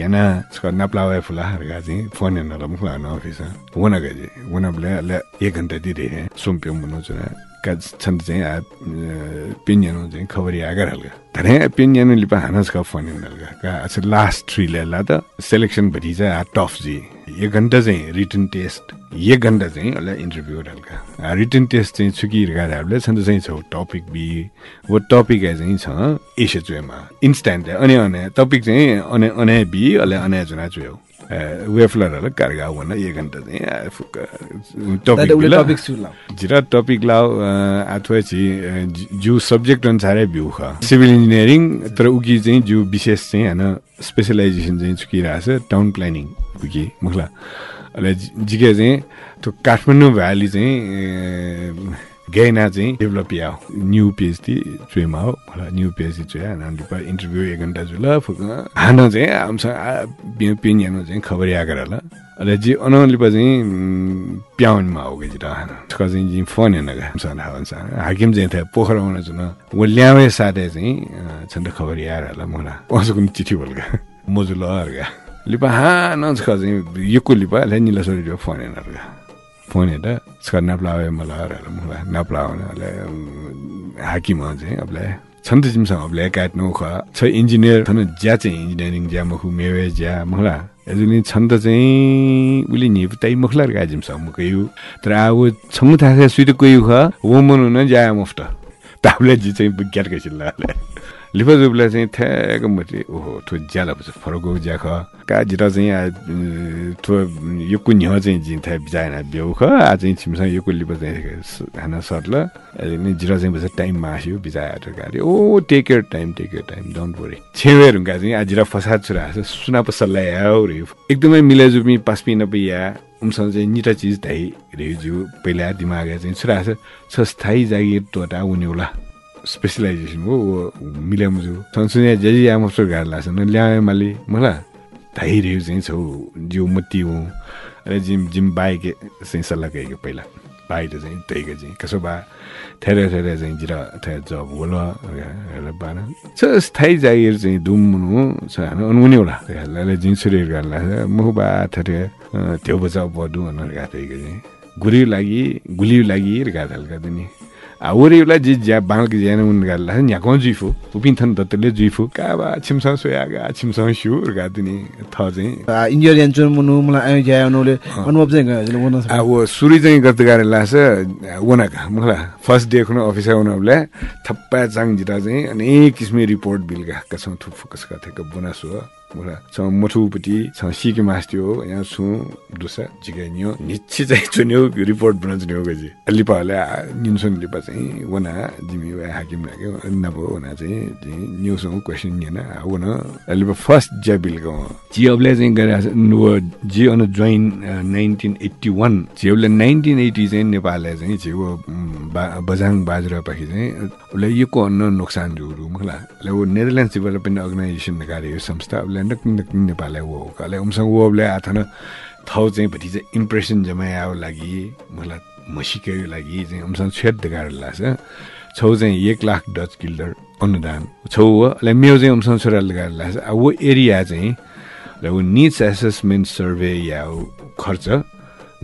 S5: छ नप्लावे फुला हरगा चाहिँ फोन हैन ल मुखला न अफिस वना गजे वना ब्ले ले 1 घण्टा दिरे सुम्प्यो जुन का छन् चाहिँ पिन्यानो चाहिँ खबरी आगर हल्का धरे पिन्यानो लिपा हानस का फोन हल्का अच्छा लास्ट थ्री लेला त सिलेक्सन भरि चाहिँ आ टफ जी एक घण्टा चाहिँ रिटन टेस्ट एक घण्टा चाहिँ होला इन्टरभ्यू हल्का रिटन टेस्ट चाहिँ छुकिरहेको छन् चाहिँ छ टपिक बी वो टपिक चाहिँ छ एसिया चुएमा इन्स्ट्यान्ट अनि अने टपिक चाहिँ अने अने बी अले अने जुना चुयो वेफलरहरूलाई कार्गा भन्न एक घन्टा चाहिँ टपिक जिरा टपिक लाओ अथवा चाहिँ जु सब्जेक्ट अनुसारै भ्यू ख सिभिल इन्जिनियरिङ तर उकी चाहिँ जु विशेष चाहिँ होइन स्पेसलाइजेसन चाहिँ चुकिरहेको छ टाउन प्लानिङ उकी मुखला अहिले जिके चाहिँ त्यो काठमाडौँ भ्याली चाहिँ गैना चाहिँ डेभलप या न्यू पिएचडी चुएमा हो मलाई न्यू पिएचडी चुया नानीले इन्टरभ्यू एक घन्टा जुल फुक हान चाहिँ आमसँग पिन चाहिँ खबर आगर होला अहिले जी अनलिप चाहिँ प्याउनमा हो कि हान उसको चाहिँ फोन हेर्न गए हाकिम चाहिँ थियो पोखरा आउन जुन ऊ ल्यावे साथै चाहिँ छन्द खबर आएर होला मलाई पहुँचको चिठी बोल्का मजुल अर्का लिपा हा नछका चाहिँ यो लिपा सोरी फोन हेर्न फोन हेर्दा ska naplawe malara mula le hakim चाहिँ अबले छन् त जिमसँग अबले काट्नु ख। छ इन्जिनियर थन ज्या चाहिँ इन्जिनियरिङ ज्या मखु मेवे ज्या मला एजुली छन् त चाहिँ उले नि ताइ मुखलार गाजिम छ मुकयु तर अब छमु थाहा सुइद कोयु ख। वो मनु न जा मुफ्त। ताबले जी चाहिँ विज्ञान कैसिल्ला लिपा जुबला चाहिँ ठ्याक मते ओहो थो ज्याला बस फरक ज्या ख का जिरा चाहिँ थो यो कुन चाहिँ जिन था बिजाएन बेउ ख। आ चाहिँ छिमसा यो कुन लिपा चाहिँ हाना सर्ल नि जिरा चाहिँ बस टाइम मास्यो बिजाएर गाडी ओ take care time take care time don't worry छेवेर हुँका चाहिँ आजिरा फसाद छुरा सुना पसल्ला याउ रे। एकदमै मिलाजुमी पास्पि नपिया। उमसँग चाहिँ निटा चिज धाइ रेजु पहिला दिमाग चाहिँ छुरा छ स्थायी जागिर तोटा उनी होला। स्पेसलाइजेसन हो वो मिलामुजु। संसुनिया जेजी आमोसर गाड लाग्छ न ल्याए माली मलाई धाइरहेको चाहिँ छौ जिउ मती हुँ। अरे जिम जिम बाइक चाहिँ सल्लाह गएको पहिला। बाहिर चाहिँ त्यहीको चाहिँ कसो भए थेर थेर चाहिँ जिरा थेर जब होला बाह्र छ स्थायी जागिर चाहिँ धुम हुनु छ उनी होला त्यसलाई जिन्स सुरेर गाड लाग्छ मुख बा थेर त्यो बचाउ बढु भनेर गएको चाहिँ गुरी लागि गुली लागि गाड हल्का दिने आवरेला जे ज्या बाँक ज्यान उन गाला न्याको जुइफु उपिन थन दत्तले जुइफु का बा छिमसँग सोयागा छिमसँग सु गा दिने थ चाहिँ
S1: इन्जिनियर यान्चुन मुनु मलाई आयो ज्या अनुले अनुभव चाहिँ गयो वना
S5: अब सुरु चाहिँ गर्दै गाह्रो लाग्छ वनाका मलाई फर्स्ट डे खुन अफिस आउनलाई थप्पा चाङ जिता चाहिँ अनेक किसिमले रिपोर्ट बिल गएका छौँ थुप फोकस गर्थेको बोनस हो मलाई छ मठुपट्टि छ सिके मास्थ्यो यहाँ छु जिगाइनियो निच्छी चाहिँ रिपोर्ट बना चुन्यो गजी लिपाहरूले निन्सुन लिपा चाहिँ वना जिमी हाकिम लाग्यो नभो वना चाहिँ न्युसँग क्वेसन निएन वन लिपा फर्स्ट ज्या जिअबले चाहिँ गरिरहेको जी अन जोइन नाइन्टिन एट्टी वान जिअबले नाइन्टिन एट्टी चाहिँ नेपालले चाहिँ जिउ बजाङ बाजुरा पाखि चाहिँ उसले यो को अन्न नोक्सान जुरु मलाई उसले वो नेदरल्यान्ड डेभलपमेन्ट अर्गनाइजेसन कार्य संस्था उसले नक्किन नक्किन नेपाललाई वो हो कले उमसँग वो उसले आथन थाउ चाहिँ भति चाहिँ इम्प्रेसन जमायो लागि मलाई मसिकै लागि चाहिँ उमसँग छेद गाह्रो लाग्छ छौ चाहिँ एक लाख डच किल्डर अनुदान छौ उसलाई मेरो चाहिँ उमसँग छोराले गाह्रो लाग्छ अब वो एरिया चाहिँ र वो निड्स एसेसमेन्ट सर्वे या वो खर्च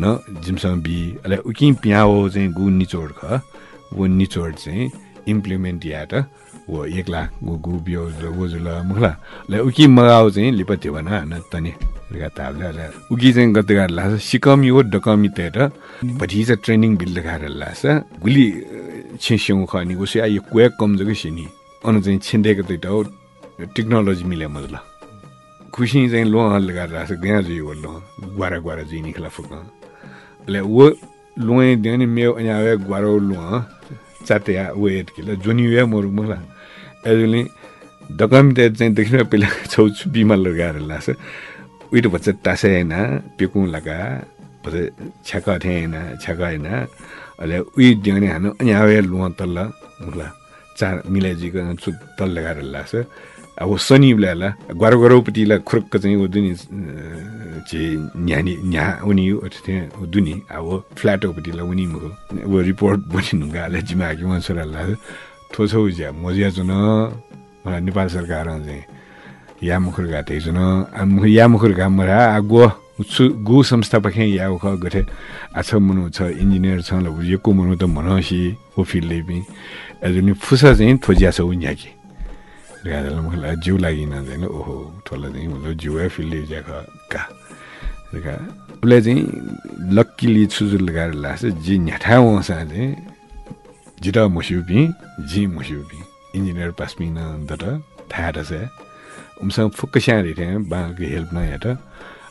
S5: न जिमसँग बी अले उकि पिया हो चाहिँ गु निचोड ख वो निचोड चाहिँ इम्प्लिमेन्ट या त वो एक लाख वो गु बियो वो जुल मुखला ले उकि मगाउ चाहिँ लिप त्यो भन न तनी उकि चाहिँ गते गार लास सिकमी हो डकमी तेर भटी चाहिँ ट्रेनिङ बिल देखाएर लास गुली छिस्यौ खनि उसे आ यो क्वे कम जगे सिनी अनु चाहिँ छिन्देको त हो टेक्नोलोजी मिले मजला खुसी चाहिँ लो लगाएर राख्छ गहाँ जुयो लो ग्वारा ग्वारा जुइ निखला फुक ले वो लोए देने मे यहाँ वे ग्वारो लो चाते वेट किला जोनी वे मोरु मला एजुली दकम ते चाहिँ देखिन पहिला छौ बिमा लगाएर लाग्छ उयो बच्चा टासे होइन पेकु लगा बच्चा छ्याका थिएँ होइन छ्याका होइन अहिले उयो दिने हानु यहाँ वे लुवा तल्ल मुला चार मिलाइजीको तल लगाएर लाग्छ अब शनि ल्याला ग्वारो ग्वारोपट्टिलाई खुर्क चाहिँ ऊ दुनी चाहिँ न्यानी न्या उनी त्यहाँ दुनी अब फ्ल्याटोपट्टिलाई उनी मुखो अब रिपोर्ट बनिनु गाले जिमाकी लाग्छ थोछौ ज्या मजिया जुन मलाई नेपाल सरकार चाहिँ या मुखर गाते जुन या मुखर घाम मरा गो छु गु संस्था पखे या उख गथे आछ मुनु छ इन्जिनियर छ ल यको मुनु त मनसी ओ फिल्डले पनि एजुनी फुसा चाहिँ थोजिया छ उन्याकी रेगादल मलाई जिउ लागिन चाहिँ ओहो ठोला चाहिँ मतलब जिउ फिल्डले ज्याएको का। रेगा उसलाई चाहिँ लक्कीली छुजुर लगाएर लाग्छ जी न्याठा वसा चाहिँ जिटा मुस्युपी जी मुस्युपी। इन्जिनियर पास पिन दट थाहा छ। उमसँग फुक्क स्याहारी थिएँ बालको हेल्प न हेट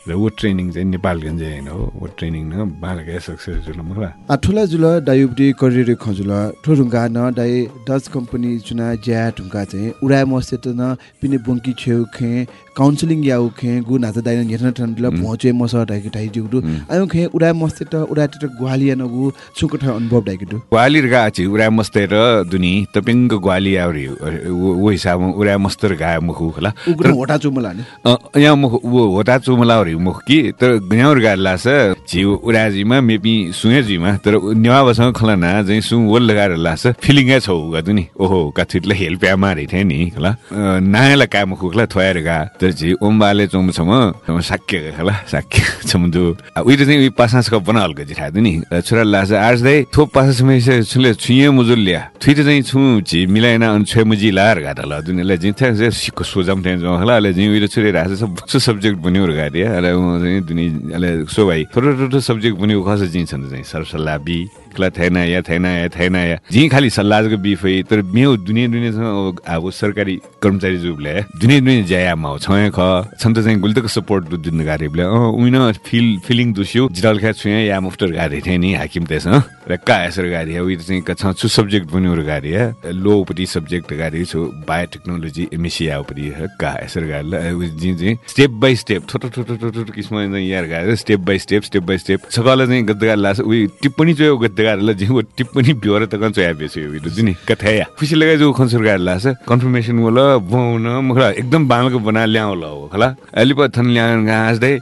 S5: र वो ट्रेनिङ चाहिँ नेपालगञ्ज होइन हो वो ट्रेनिङ न बालकै सक्सेसफुल मलाई।
S1: आ ठुला जुल दायुब्री करियर खजुल ठोरुङ्गा न दाइ डच कम्पनी चुना ज्या ढुङ्गा चाहिँ उडा मस्ते न पिने बङ्की छेउ खे काउन्सिलिङ याउ खे गु नाचा दाइन नेठन ठन बिल पहुँचे मस ढाइके ढाइ जिउडु आयु खे उडा मस्ते त उडा टेट ग्वालिया नगु छुको ठ अनुभव ढाइके दु
S5: ग्वाली गा छि उरा मस्ते र दुनी तपिङ्ग ग्वाली आउरी वो हिसाबमा उरा मस्त र गा मुखु होला
S1: उगु होटा चुमला नि।
S5: अ, यहाँ मुख वो होता चुमलाउरी मुख कि? तर गाउँ गाड्ला छ झिउ उराजीमा मेपी सुँगेजीमा तर नेवाबसँग खलाना चाहिँ सुङ वल लगाएर लाछ फिलिङ्गै छौ गएको नि ओहो का छिटले हेल प्या मारे थिएँ नि होला नायला का मुखुकला थोएर गा। तर झि ओम्बाले चौम छम छम साक्य खला साक्य छम दु उइले चाहिँ उइ पासास क बना हल्का जिठा नि छोरा लास आर्स दे थो पासास मे से छुले छुये मुजुल्या थुइ चाहिँ छु झि मिलाएन अन छे मुजी लार गाटा ल दुनिले जि थे से सिको सोजम थे जो हला ले जि उइले छुले रास सब बुक्स सब्जेक्ट बन्यो र अरे उ चाहिँ दुनि अले सो भाइ थोरो थोरो सब्जेक्ट बन्यो खस जि छन् चाहिँ सरसल्लाह बी क्ला थैन या थैन या थैन या जि खाली सल्लाहको बिफ तर मेउ दुनियाँ दुनियाँसँग अब सरकारी कर्मचारी जुबले दुनियाँ दुनियाँ ज्याया माउ छय ख। छन् त चाहिँ गुल्तको सपोर्ट दुन गारीले अ उइन फिल फिलिङ दुस्यो जिराल ख्या छुया या मुफ्टर गाडी थिए नि हाकिम त्यस र का यसर गाडी उयो चाहिँ छ छु सब्जेक्ट पनि उर गाडी लो उपति सब्जेक्ट गाडी छु। बायोटेक्नोलोजी एमएससी उपति का यसर गाडी जि चाहिँ स्टेप बाई स्टेप छोटो छोटो छोटो किसिम यार गाडी step by step step by step सकल चाहिँ गद्दगार लास उयो टिप्पणी चाहिँ गद्दगारलाई जिउ टिप्पणी बिहोर त कन्छ या उयो जुनि कथाया। खुसी लगाइ जो खन्सुर गाडी लास। कन्फर्मेसन होला बाउन मुखला एकदम बालको बना ल्याउ ल हो खला। अहिले प थन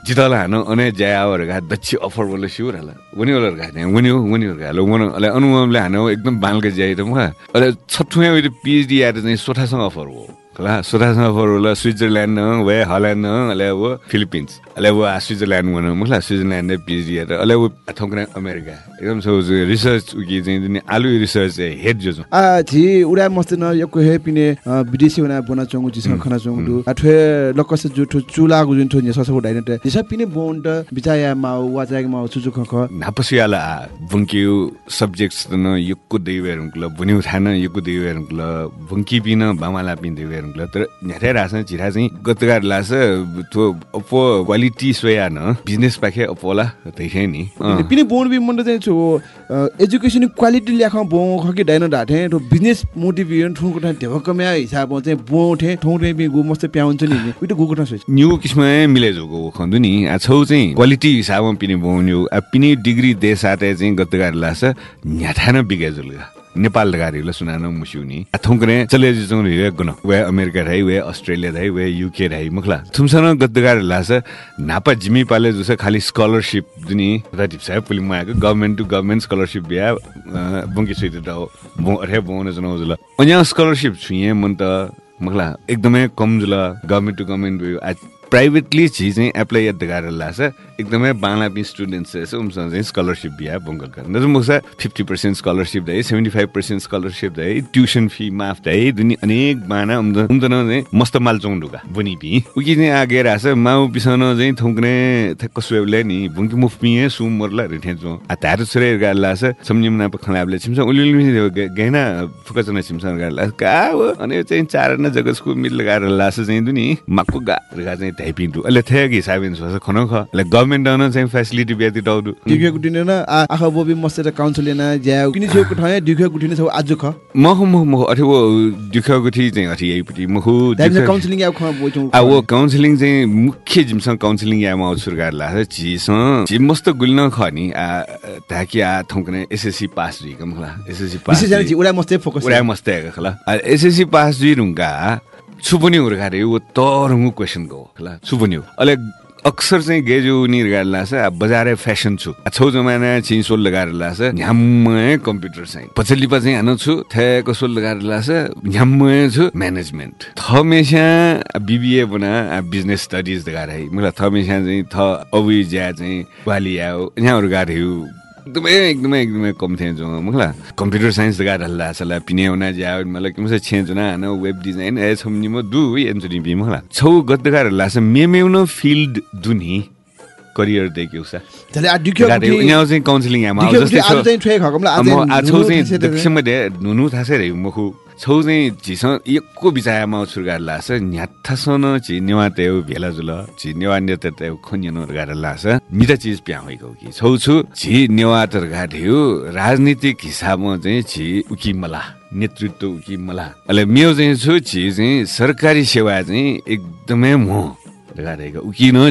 S5: जितल हानो अने ज्यावर घा दक्षि अफर बोले शिवर हला। उनी होला घा ने उनी उनी अले हानो एकदम बालको ज्याइ त अले छठुया पिएचडी आएर चाहिँ सोठासँग अफर हो। सोठासँग अफर होला स्विजरल्यान्ड वे हल्यान्ड अले वो फिलिपिन्स अले वो स्विजरल्यान्ड वन मुखला स्विजरल्यान्ड पिएचडी आएर अले वो थोक्रा अमेरिका। एकदम सो रिसर्च उकी चाहिँ आलु रिसर्च हेड जो छ
S1: आ झि उडा मस्त न यको हे पिने विदेशी वना बना चंगु जिस खना चंगु दु। लकस जुठु चुला गु जुन थो निसा सको डाइने जिस पिने बोन्ड बिचाया माउ वाचाग माउ चुचु खख
S5: नापसियाला बुङ्क्यु सब्जेक्ट्स न युक्कु दैवेरुङ्क्ल बुन्यु थान युक्कु दैवेरुङ्क्ल बुङ्की पिन बामाला पिन दैवेरुङ्क्ल तर न्याथे रास छिरा चाहिँ गतगार लास त्यो अपो क्वालिटी सोया न बिजनेस पाखे अपोला देखै नि।
S1: पिने बोन्ड बि मन्ड चाहिँ छु। एजुकेसन क्वालिटी ल्याख बो खकि डाइनो डाठे तो बिजनेस मोटिभेसन ठुको ठान देव कम्या हिसाब चाहिँ बो थे ठौरे बि गु मस्त प्याउँछ नि। उइतो गुगु ठान सोच
S5: न्यू किसिम मिलेजोको खन्दु नि। आ छौ चाहिँ क्वालिटी हिसाबमा पिने बोन्यो आ पिने डिग्री दे साथे चाहिँ गतगार लास न्याठान बिगेजुलगा नेपाल गाडीलाई सुनान मुस्युनी थुङ्क्रे चले गुन। वे अमेरिका रही वे अस्ट्रेलिया रही वे युके रही मुखला। तुमसँग गद्दगार लास नापा जिमी पाले जस खाली स्कलरशिप जुनी रटिप छ पुलिङ माको गभर्मेन्ट टु गभर्मेन्ट स्कलरशिप बिहा बुङ्की सुइद त बो अरे बोन जनाउ जुल। अन्य स्कलरशिप छुए मन त मुखला। एकदमै कम जुल। गभर्मेन्ट टु गभर्मेन्ट प्राइभेटली छि चाहिँ एप्लाई याद गरेर लाछ एकदमै बालापी स्टुडेन्ट्स चाहिँ उमसँग चाहिँ स्कलरसिप बिहा बङ्गल गर्न। नजर मुख फिफ्टी पर्सेन्ट स्कलरसिप दै सेभेन्टी फाइभ पर्सेन्ट स्कलरसिप दै ट्युसन फी माफ दै दुनी अनेक बाना उम्द उम्दन चाहिँ मस्त माल चौँडुका बुनी पि उकी चाहिँ आगे राछ माउ पिसन चाहिँ थुक्ने थक्क सुएबले नि। बुङ्की मुफ पिए सुम मरला रिठे चो आ तार सुरे गाल लाछ सम्झिम ना खलाबले छिमसा। उलि उलि गैना फुकचना छिमसा गाल लाछ का हो? अनि चाहिँ चार न जगसको मिल लगाएर लाछ चाहिँ दुनी। मक्को गा चाहिँ टाइपिङ टु अहिले थियो कि हिसाब छ खनो ख। अहिले गभर्मेन्ट न चाहिँ फेसिलिटी बेति टाउदु
S1: दिखे गुटिने न आ आखा बोबी मस्त काउन्सिल न ज्या किनि छेउको ठाउँ दिखे गुटिने छ आज ख
S5: मह मह मह अथि वो दुखको थी चाहिँ अथि यहीपट्टि मखु
S1: काउन्सिलिङ या ख बोचौ
S5: आ वो काउन्सिलिङ चाहिँ मुख्य जिमसँग काउन्सिलिङ यामा आउँछु गाड लाग्छ चिसँग झिम मस्त गुल्न ख नि आ ताकि आ थौकने एसएससी पास जुइ कम खला एसएससी पास
S1: विशेष जाने उडा मस्तै फोकस
S5: उडा मस्त खला एसएससी पास जुइ रुङ्गा छुपनी उर्गारे वो तरङ्गु क्वेसन गो खला छुपनी अले अक्सर चाहिँ गेजु नि लगाएर लाछ अब बजारे फेसन छु। छौ जमाना चाहिँ सोल लगाएर लाछ झ्याम्मै कम्प्युटर साइन्स पछिल्ली पछि हानु छु थ्याको सोल लगाएर लाछ झ्याम्मै छु म्यानेजमेन्ट थमेस्या बिबिए बना बिजनेस स्टडिज लगाएर मलाई थमेस्या चाहिँ थ अवि ज्या चाहिँ वाली आयो यहाँहरू गाह्रो एकदमै एकदमै एकदमै कम जो मुखला कम्प्युटर साइन्स गाह्रो हल्ला सला पिने हुना ज्या मतलब कि मुझे छेंच ना वेब डिजाइन ए छमनी म दु एन्जनी बि मुखला छौ गद्द गाह्रो हल्ला मेमेउन फिल्ड दुनी। करियर देख्यो सा
S1: जले आ दिखे
S5: गाह्रो यहाँ चाहिँ काउन्सिलिङ यहाँ
S1: दिखे गुटी आज चाहिँ ठ्वे खकमला आज
S5: म आ छौ चाहिँ दक्षिण दे नुनु थासे रे मखु। छौ चाहिँ झिस एकको बिचायामा छुर्गार लास न्याथासन छि नेवा तेउ भेला जुल छि नेवा नेत तेउ खन्यन गार लास मिटा चिज प्या होइको कि छौ छु छि नेवा तर गाठ्यो राजनीतिक हिसाबमा चाहिँ छि उकि मला नेतृत्व उकि मला अहिले मेरो चाहिँ छु छि चाहिँ सरकारी सेवा चाहिँ एकदमै म। उकि न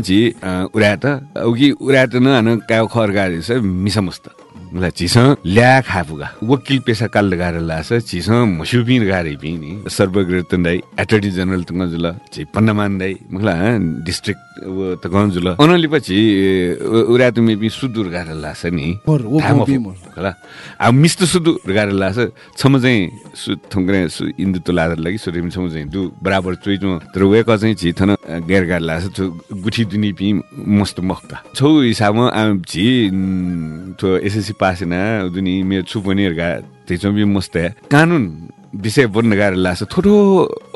S5: उडा त उकि उडा त न हान काउ खर गाडे छ मिसमस्त। मलाई झिसँग ल्या खापुगा वकिल पेसा काल लगाएर लास झिसँग मसुपी लगाएर पि नि सर्वग्रतन दाई एटर्नी जनरल तङ जुल झि पन्नमान दाई मलाई डिस्ट्रिक्ट त जुल अनली पछि उरा तुमे पि सुदूर गाएर लास नि। अब मिस्तो सुदु गाएर लास छम चाहिँ सु थुङ्ग्रे सु इन्दु तो लादर लागि सुरिम छम चाहिँ दु बराबर चोइजु तर वेक चाहिँ झि थन गैर गाएर लास गुठी दुनी पि मस्त मक्का छौ हिसाबमा झि थो एसएससी पास न दुनी मेरो छु पनि गा त्यसमा बि मस्त कानुन विषय बन्न गाएर लास थोरो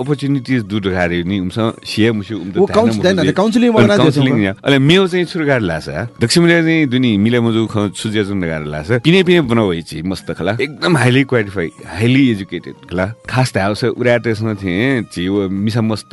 S5: अपर्च्युनिटिज दुध गाएर नि मुसु
S1: काउन्सिलिङ छ।
S5: अले मेउ चाहिँ छुर गाएर लास दक्षिण चाहिँ दुनी मिले मजु ख सुजे जुन गाएर लास पिने पिने बनाउ छि मस्त खला एकदम हाइली क्वालिफाई हाइली एजुकेटेड खला खास त हाउस उरा त्यसमा थिए छि वो मिसा मस्त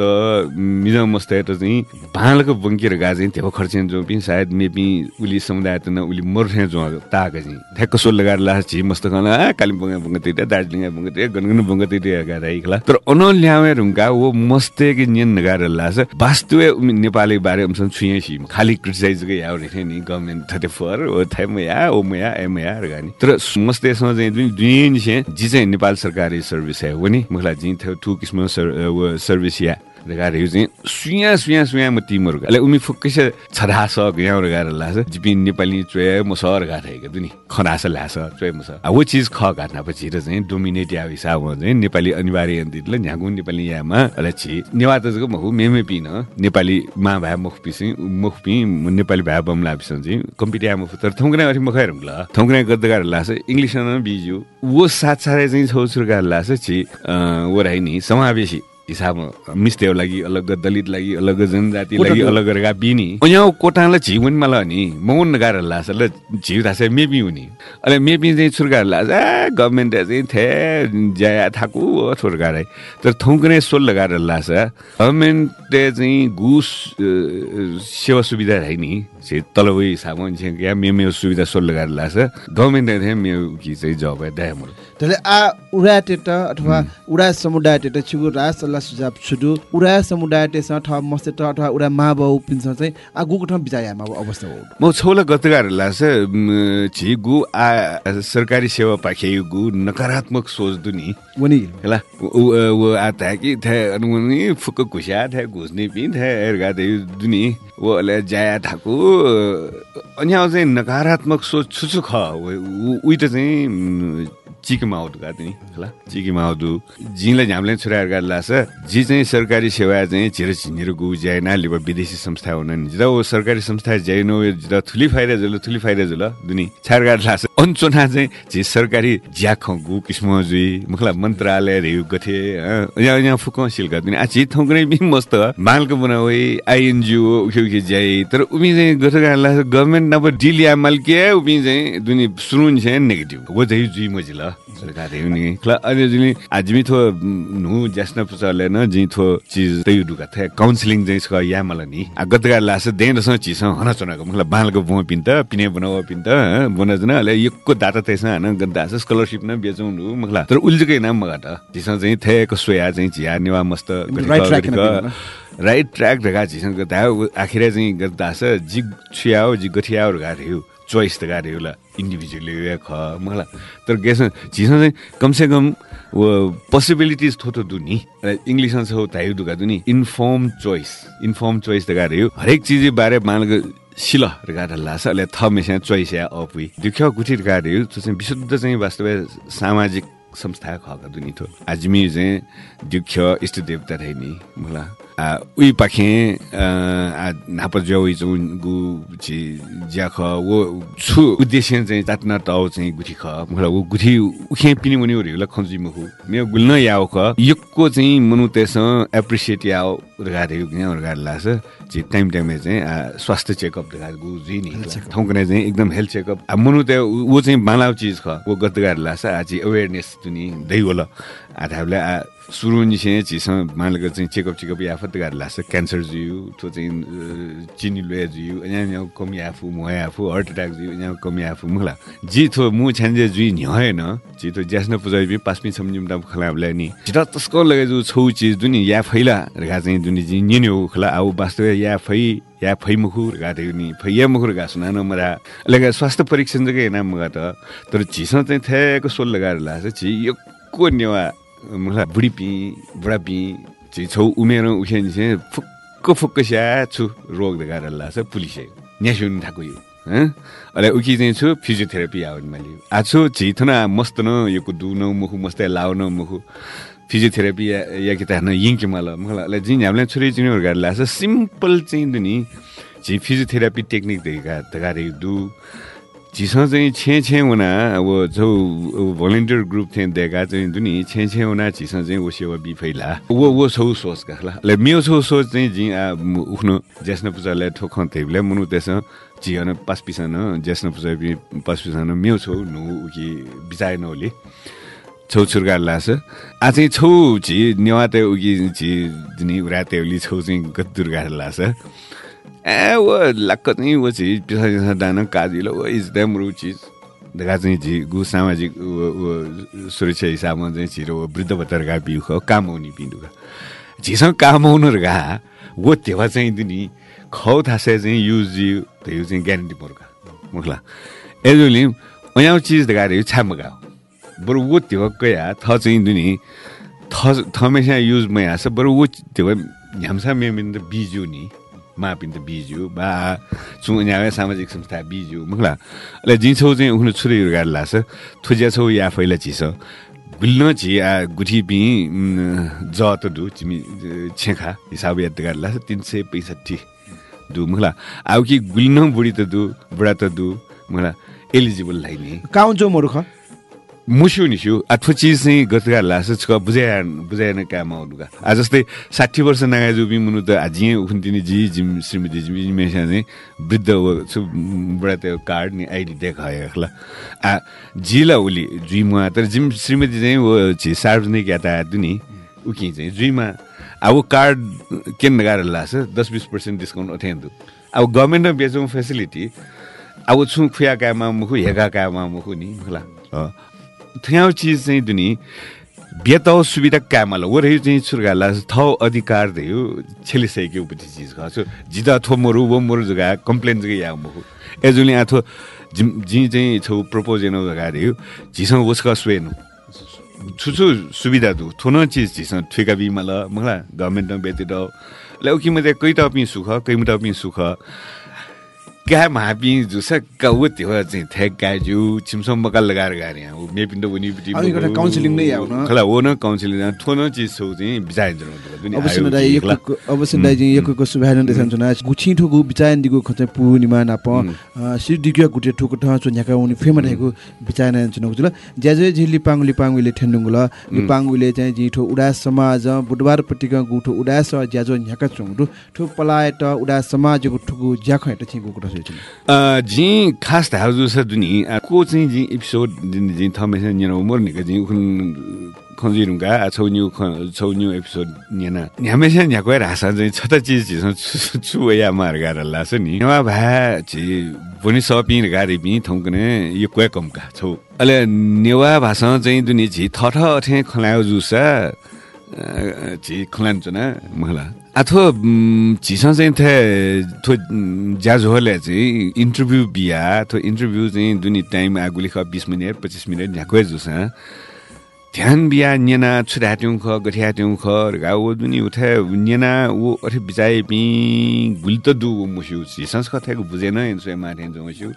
S5: मिजा मस्त त चाहिँ भाँलको बङ्केर गा चाहिँ त्यो खर्चेन जो पिन सायद मे पि उली समुदाय त न उली मर्थे जो ताक चाहिँ ठ्याक्क सोल लगाएर लास छि मस्त खला आ, कालिम्पोङ बङ्ग तिटे दार्जिलिङ बङ्ग तिटे गनगन बङ्ग तिटे गाएर खला तर अन ल्यावे रुङ्गा वो मस्ते कि नियन नगाएर लास वास्तव नेपाली बारे उमसन छुए छि खाली क्रिटिसाइज याउ रेखे नि गभर्नमेन्ट थते फर ओ थाइ म या ओ म या एम या गानी तर मस्ते सँग चाहिँ दुई दुई छे जि चाहिँ नेपाल सरकारी सर्भिस है वनी मलाई जि थियो टु किसिम वो सर्भिस या गाएर चाहिँ सुया सुया सुया म टिमहरू अले उमी फुक्कै छरा स यहाँ गाएर लास जिपि नेपाली चोय म सर गाएर हेको दुनी खनास ल्यास चोय म स वो चिज ख घाट्ना पछि र चाहिँ डोमिनेट या हिसाबमा चाहिँ नेपाली अनिवार्य अन्तिले न्यागु नेपाली यामा अले छि नेवा तजको महु मेमे पिन नेपाली मा भए मुख पिसि मुख पि नेपाली भए बमला पिसन चाहिँ कम्पिटिया मुख तर थौक्रा अरि मखैर ल थौक्रा गर्दा गाएर लास इङ्ग्लिस न बिजु वो साथ साथै चाहिँ छौछुर गाएर लास छि वो राइ नि समावेशी हिसाबमा मिस्टेको लागि अलग दलित लागि अलग जनजाति लागि अलग गरेका बिनी। यहाँ कोटालाई झिउन मलाई नि। मौन गाएर लास ल झिउ थाहा मेबी हुने अहिले मेबी चाहिँ छुर्गाएर लास ए गभर्मेन्ट चाहिँ थे ज्या थाकु छुर्गाएर तर थौक्रे सोल लगाएर लास गभर्मेन्टले चाहिँ घुस सेवा सुविधा है नि। से तलबै हिसाबमा चाहिँ क्या मे मेरो सुविधा सोल लगाएर लास गभर्मेन्टले चाहिँ मेरो कि चाहिँ जब है दया मलाई
S1: त्यसले आ उडा टेट अथवा उडा समुदाय टेट छिगु राज सल्लाह सुझाव। छुडु उडा समुदाय टेसँग अथवा मस्ते अथवा उडा माबाउ पिन्छ चाहिँ आ गुको ठाउँ बिचायामा अवस्था हो।
S5: म छौला गतगार लास छि गु आ सरकारी सेवा पाखे गु नकारात्मक सोच दुनी
S1: वनी।
S5: वो आता है कि थे अनुमनि फुक घुस्या थे घुस्ने पि थे एरगा थे दुनी वो अले जाया थाकु अनि अब चाहिँ नकारात्मक सोच छुछु ख उ- उही त चाहिँ उम्, चिक माउट गा तिनी होला? चिक माउदु जिनलाई हामीले छुराएर लास जी चाहिँ सरकारी सेवा चाहिँ छिर छिनेर गु ज्याएन लिब विदेशी संस्था हुन जिदा वो सरकारी संस्था ज्याइनो जिदा थुली फाइदा जुल थुली फाइदा जुल दुनी छारगार लास अनचोना चाहिँ जी सरकारी ज्याख गु किस्म जुई मुखला मन्त्रालय रेउ गथे यहाँ यहाँ फुक सिल्का दुनी आ ची थौक्रै बि मस्त मालको बनावे आइएनजिओ उखे उखे ज्याइ। तर उमी चाहिँ गथगार लास गभर्नमेन्ट नब डिलिया मालके उमी चाहिँ दुनी सुरुन चाहिँ नेगेटिभ। वो चाहिँ जुई मजिला सरकार नि अहिले जुनी आजमी थो नु ज्यास्न पुचले न जी थो चिज तै दुका थे काउन्सिलिङ चाहिँ छ या मलाई नि आ गतगार लास देन रस चिस हन चनाको मुखला बालको बुवा पिन्त पिने बनाव पिन्त बना जना अले यक्को दाता तेसा हन गद्दा स्कलरशिप न बेचौँ नु मुखला तर उल्जकै नाम मगाट चिस चाहिँ थे को सोया चाहिँ चिया नेवा मस्त
S1: न?
S5: राइट ट्र्याक ढका गद्दा आखिर चाहिँ गद्दा जि छुयाओ जि गठियाओ गा रह्यो चोइस त गा रह्यो ल इन्डिभिजुअली ख मलाई। तर गेस झिसँग चाहिँ कमसेकम पोसिबिलिटिज थोथो दुनी। इङ्ग्लिसमा छ ताइ दुका दुनी। इन्फर्म चोइस इन्फर्म चोइस त गा रह्यो हरेक चिज बारे मानक सिल गाडा लास अले थ चोइस या अपुई दुख्य गुठी गा रह्यो त्यो चाहिँ विशुद्ध चाहिँ वास्तव सामाजिक संस्था खका दुनी आजमी चाहिँ दुख्य इष्ट देवता नि मलाई। उही पाखे आ, आ, नाप ज्याउ चाहिँ गु छि ज्याख वो छु उद्देश्य चाहिँ चाट्न टाउ चाहिँ गुठी ख। वो गुठी उखे पिनि मुनि होला खन्जी मुखु। मे गुल्न याउ ख। यक्को चाहिँ मनु तेस एप्रिसिएट रगार लास। चाहिँ टाइम टाइममा चाहिँ स्वास्थ्य चेकअप रगार गु जी नि ठाउँकने चाहिँ एकदम हेल्थ चेकअप मनु त वो चाहिँ बालाउ चिज ख। वो गतगार लास। आ चाहिँ अवेरनेस तुनि दै होला। आधारले आ सुरु चिसँग मालको चाहिँ चेकअप चेकअप याफत गार लाग्छ। क्यान्सर जिउ त्यो चाहिँ चिनी लोया जिउ यहाँ यहाँ कमी आफू म आफू हार्ट एट्याक जिउ यहाँ कमी आफू मुखला जी थो मु छ्यान्जे जुइ न्हएन जी थो ज्यास्न पुजाइ बि पासमी सम्झिम टा खलाबले नि। छिटा तस्को जु छौ चिज दुनि या फैला रेखा चाहिँ दुनि जी निने हो खला। आउ वास्तव या फै या फैमुखु गा थियो नि। फैया मुखुर गा सुना मरा। लगा स्वास्थ्य परीक्षण जगे नाम मगा त। तर झिस चाहिँ थेको सोल लगाएर लास छि यो को नेवा मलाई बुढी पि बुढा पि झि छौ उमेर उखेन चाहिँ फुक्क फुक्क स्या छु रोग लगाएर लास पुलिस न्यासुन थाको यो अहिले उकी चाहिँ छु फिजियोथेरापी आउने मैले आछु झिथना मस्त न यो न मुखु मस्तै लाउ न मुखु फिजियोथेरापी या या कि त न यिङ्के मलाई मलाई जिन हामीलाई छोरी चिनीहरू गरेर लाग्छ सिम्पल चाहिँ नि झि फिजियोथेरापी टेक्निक देखा तगारे दु झिसँग चाहिँ छे छे हुना अब जो भोलिन्टियर ग्रुप थिएँ देखा चाहिँ दुनि छे छे हुना झिसँग चाहिँ वो सेवा बिफैला वो वो छौ सोच का ल छौ सोच चाहिँ झि उख्नु ज्यास्न पूजालाई ठोख थेबले मुनु त्यसमा झिअन पास पिसान ज्यास्न पूजा पास पिसान मेरो छौ नु उकि बिचाए नहोली छौ छुर्गा लास चाहिँ छौ झि नेवा ते उकि झि जुनि उरा तेउली छौ चाहिँ गद्दुर्गा लास चाहिँ वो झि पिसा पिसा दान काजिलो वो इज द्याम रु चिज देखा चाहिँ झि गु सामाजिक सुरक्षा हिसाबमा चाहिँ छिरो वृद्ध भत्ताहरूका बिउ ख काम आउने पिँडुका झिसँग काम आउनुहरूका वो तेवा चाहिँ दिनी खौ थासे चाहिँ युज जिउ त्यो चाहिँ ग्यारेन्टी पर्का मुखला एजुली अयाउ चिज देखाएर छामगा बरु वो त्यो गया थ चाहिँ दुनी थ थमेसा युज मै आछ बरु वो त्यो ह्याम्सा मेमिन त बिजु नि मापिन त बिजु बा। चु न्यावे सामाजिक संस्था बिजु मुखला। अहिले जिन्छौ चाहिँ उख्नु छुरीहरू गाड लाछ थुज्या छौ या फैला चिस। छि आ गुठी बि ज त दु चिमी छेखा हिसाब याद गाड लाछ तिन सय पैँसठी दु मुखला। आउ कि गुल्न बुढी त दु बुढा त दु मुखला। एलिजिबल लाइने
S1: काउन्ट जो मोरुख
S5: मुस्यु निस्यु अथवा चिज चाहिँ गतका लास छ बुझाए बुझाएन काम आउनुका आ जस्तै साठी वर्ष नागा जुबी मुनु त आजिए उखुन्तिनी जी जिम श्रीमती जिमी मेसा चाहिँ वृद्ध छु बुढा त्यो कार्ड नि आइडी देखायो आ जिला उली जुइमा तर जिम श्रीमती चाहिँ छि सार्वजनिक यातायात नि उकि चाहिँ जुइमा अब कार्ड केन लगाएर लास दस बिस पर्सेन्ट डिस्काउन्ट अथेन्दु अब गभर्मेन्टमा बेचौँ फेसिलिटी अब छु खुया कामा मुखु हेगा कामा मुखु नि होला। थ्याउ चिज चाहिँ दुनि बेताउ सुविधा कामल वो रह्यो चाहिँ छुर्गाला थौ अधिकार थियो छेलिसकेको उपति चिज खाछु जिता थो मरु वो मरु जग्गा कम्प्लेन जग्गा या मुखु। एजुली आथो जी चाहिँ छौ प्रपोजन जग्गा रह्यो झिसँग उसका स्वेनु। छुछु सुविधा दु थोन चिज झिसँग ठिका बिमा ल मला गभर्मेन्टमा बेतिर ल उकि मैले कै त पनि सुख कै त पनि सुख। क्या महापी जुसा कौ त्यो चाहिँ थ्याक गाजु छिमसम मकाल लगाएर गएर यहाँ मे पिन्ड उनी पिटी
S1: अब एउटा counselling नै आउन।
S5: खला हो न काउन्सिलिङ थोन चिज छौ चाहिँ बिचाइन्छ
S1: अवश्य दाइ अवश्य दाइ चाहिँ यको सुभान देसन जुना गुछि ठुगु बिचायन दिगु खचे पुनिमा नाप। सि दिगु गुटे ठुक ठ छु न्याका उनी फेमा रहेको बिचायन जुन गुजुल ज्याजे झिली पाङुली पाङुले ठेन्डुङुल पाङुले चाहिँ जी ठो उडा समाज बुधबार पटिका गुठो उडा स ज्याजो न्याका चुङडु ठु पलायट उडा समाजको ठुगु ज्याख छिगु गुटा
S5: जी खास धार जो छ दुनि को चाहिँ जी एपिसोड जिन थमेसा न्यानो मोर्नेको जी उखुन खजिरुङका छौ न्यु छौ न्यु एपिसोड न्याना न्यामेसा न्याको रासा चाहिँ छता चिज झिस छु या मार गार लास नि नेवा भा छि पनि सपि गारी पि थौकने यो क्वे कमका छौ अले नेवा भाषा चाहिँ दुनि झि थठ अठे खलायो जुसा खलान्छ न अथवा झिसँग चाहिँ थे ज्याझोले चाहिँ इन्टरभ्यू बिहा थो इन्टरभ्यू चाहिँ दुनी टाइम आगुली ख बिस मिनट पच्चिस मिनट झ्याक्वे जुसा ध्यान बिहा न्यना छुट्याट्यौँ ख गठ्याट्यौँ ख गा वो दुनी उठे न्यना वो अठे बिचाए पि गुल त दु मुस्यु झिसंस कथाको बुझेन एन्सो माथि मुस्यु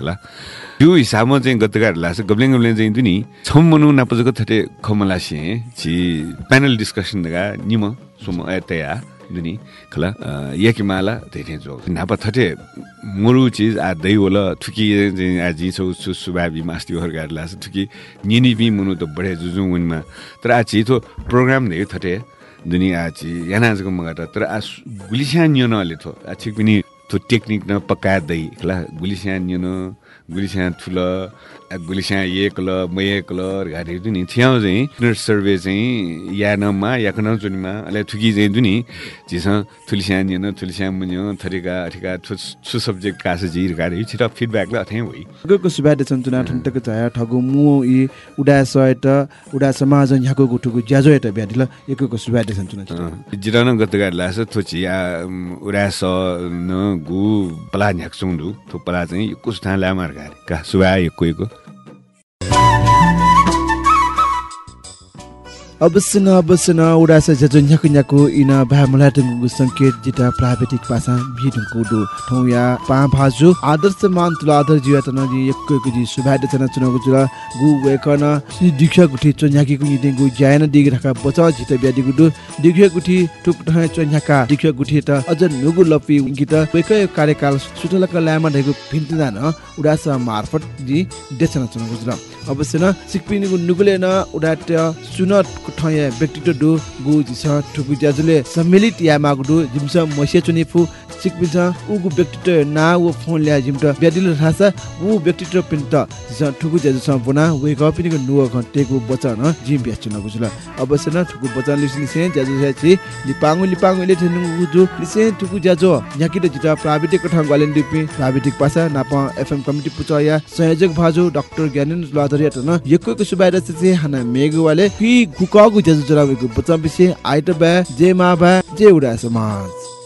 S5: होला त्यो हिसाबमा चाहिँ गतकार लाग्छ गब्लेङ गब्लेङ चाहिँ दुनी छम मनु नापजको थटे खमलासी छि प्यानल डिस्कसन दगा निम सोम तया दुनी खला यकी माला धेरै जो नापा थटे मुरु चिज आ दै होला थुकी आ जी छौ सु सुभाबी मास्ति हरगार लास थुकी निनी बि मुनु त बढे जुजु उनमा तर आ छि थो प्रोग्राम नै थटे दुनी आ छि यानाजको मगाट तर आ गुलिसा न्यनले थो आ छिक पनि त्यो टेक्निक न पक्का दै ला गुलिस्या न्युन गुलिस्या ठुल गुलिस्या एक ल म एक ल घाटे दुनि थियाउ चाहिँ नर सर्वे चाहिँ या नमा या कन जुनिमा अले थुकी चाहिँ दुनि जिस थुलिस्या न्युन थुलिस्या मुन्यो थरिका अठिका छु सब्जेक्ट कास जी घाटे छिटा फिडब्याक ल अथे होइ
S1: गको सुबादे सन्तुना ठन्टक चाया ठगु मु इ उडा सयत उडा समाज यहाँको गुठुको ज्याजो एट ब्यादिल एकको सुबादे सन्तुना
S5: जिरान गतगा लास थोची या उरास न गु पला न्याक्सुङदु थो पला चाहिँ कुछ थाहा ल्यामार गारे का सुबा एको एको
S1: अवश्य न उडास जजो न्याकु न्याकु इन भा मलाई संकेत जिता प्राविधिक पासा भिडुको दु ठौया पा भाजु आदर्श मान तुला आदर जिया तन जि यक्को यक्को जि सुभाइ दचना चुनको जुला गु वेकन सि दिख्या गुठी चन्याकी गु निदे गु ज्यान दिग राखा बचा जित ब्यादि गु दु दिख्या गुठी टुक ठय चन्याका दिख्या गुठी त अझ नुगु लपि गीत वेकै कार्यकाल सुटलक लामा ढेगु भिन्तिदा न उडास मार्फत जि देचना चुनको जुला अवश्य न सिकपिनिगु नुगुले न उडाट्य सुनत ठय व्यक्तित्व दु गु जिस ठुकु ज्याजुले सम्मिलित या मागु जिमस मसे चुनि फु सिकपिस उगु व्यक्तित्व ना उ फोन ल्या जिमट ब्यादिल रासा उ व्यक्तित्व पिन्त जिस ठुकु ज्याजु सम बना वे गपिनिगु नुव घटेगु बचन जिम ब्याच चुनगु जुल अवश्य न ठुकु बचन लिसिन से ज्याजु से लिपाङु लिपाङु ले थेनु गुजु लिसे ठुकु ज्याजो याकि त जिता प्राविधिक कथा ग्वालेन दिपि प्राविधिक पासा नाप एफएम कमिटी पुचया संयोजक भाजु डाक्टर ज्ञानेन्द्र लादरिया तन यक्को सुबाइर से हाना मेगुवाले कि गुकागु ज्याजु जरावेगु बचन बिसे आइट बा जे मा बा जे उडा समाज।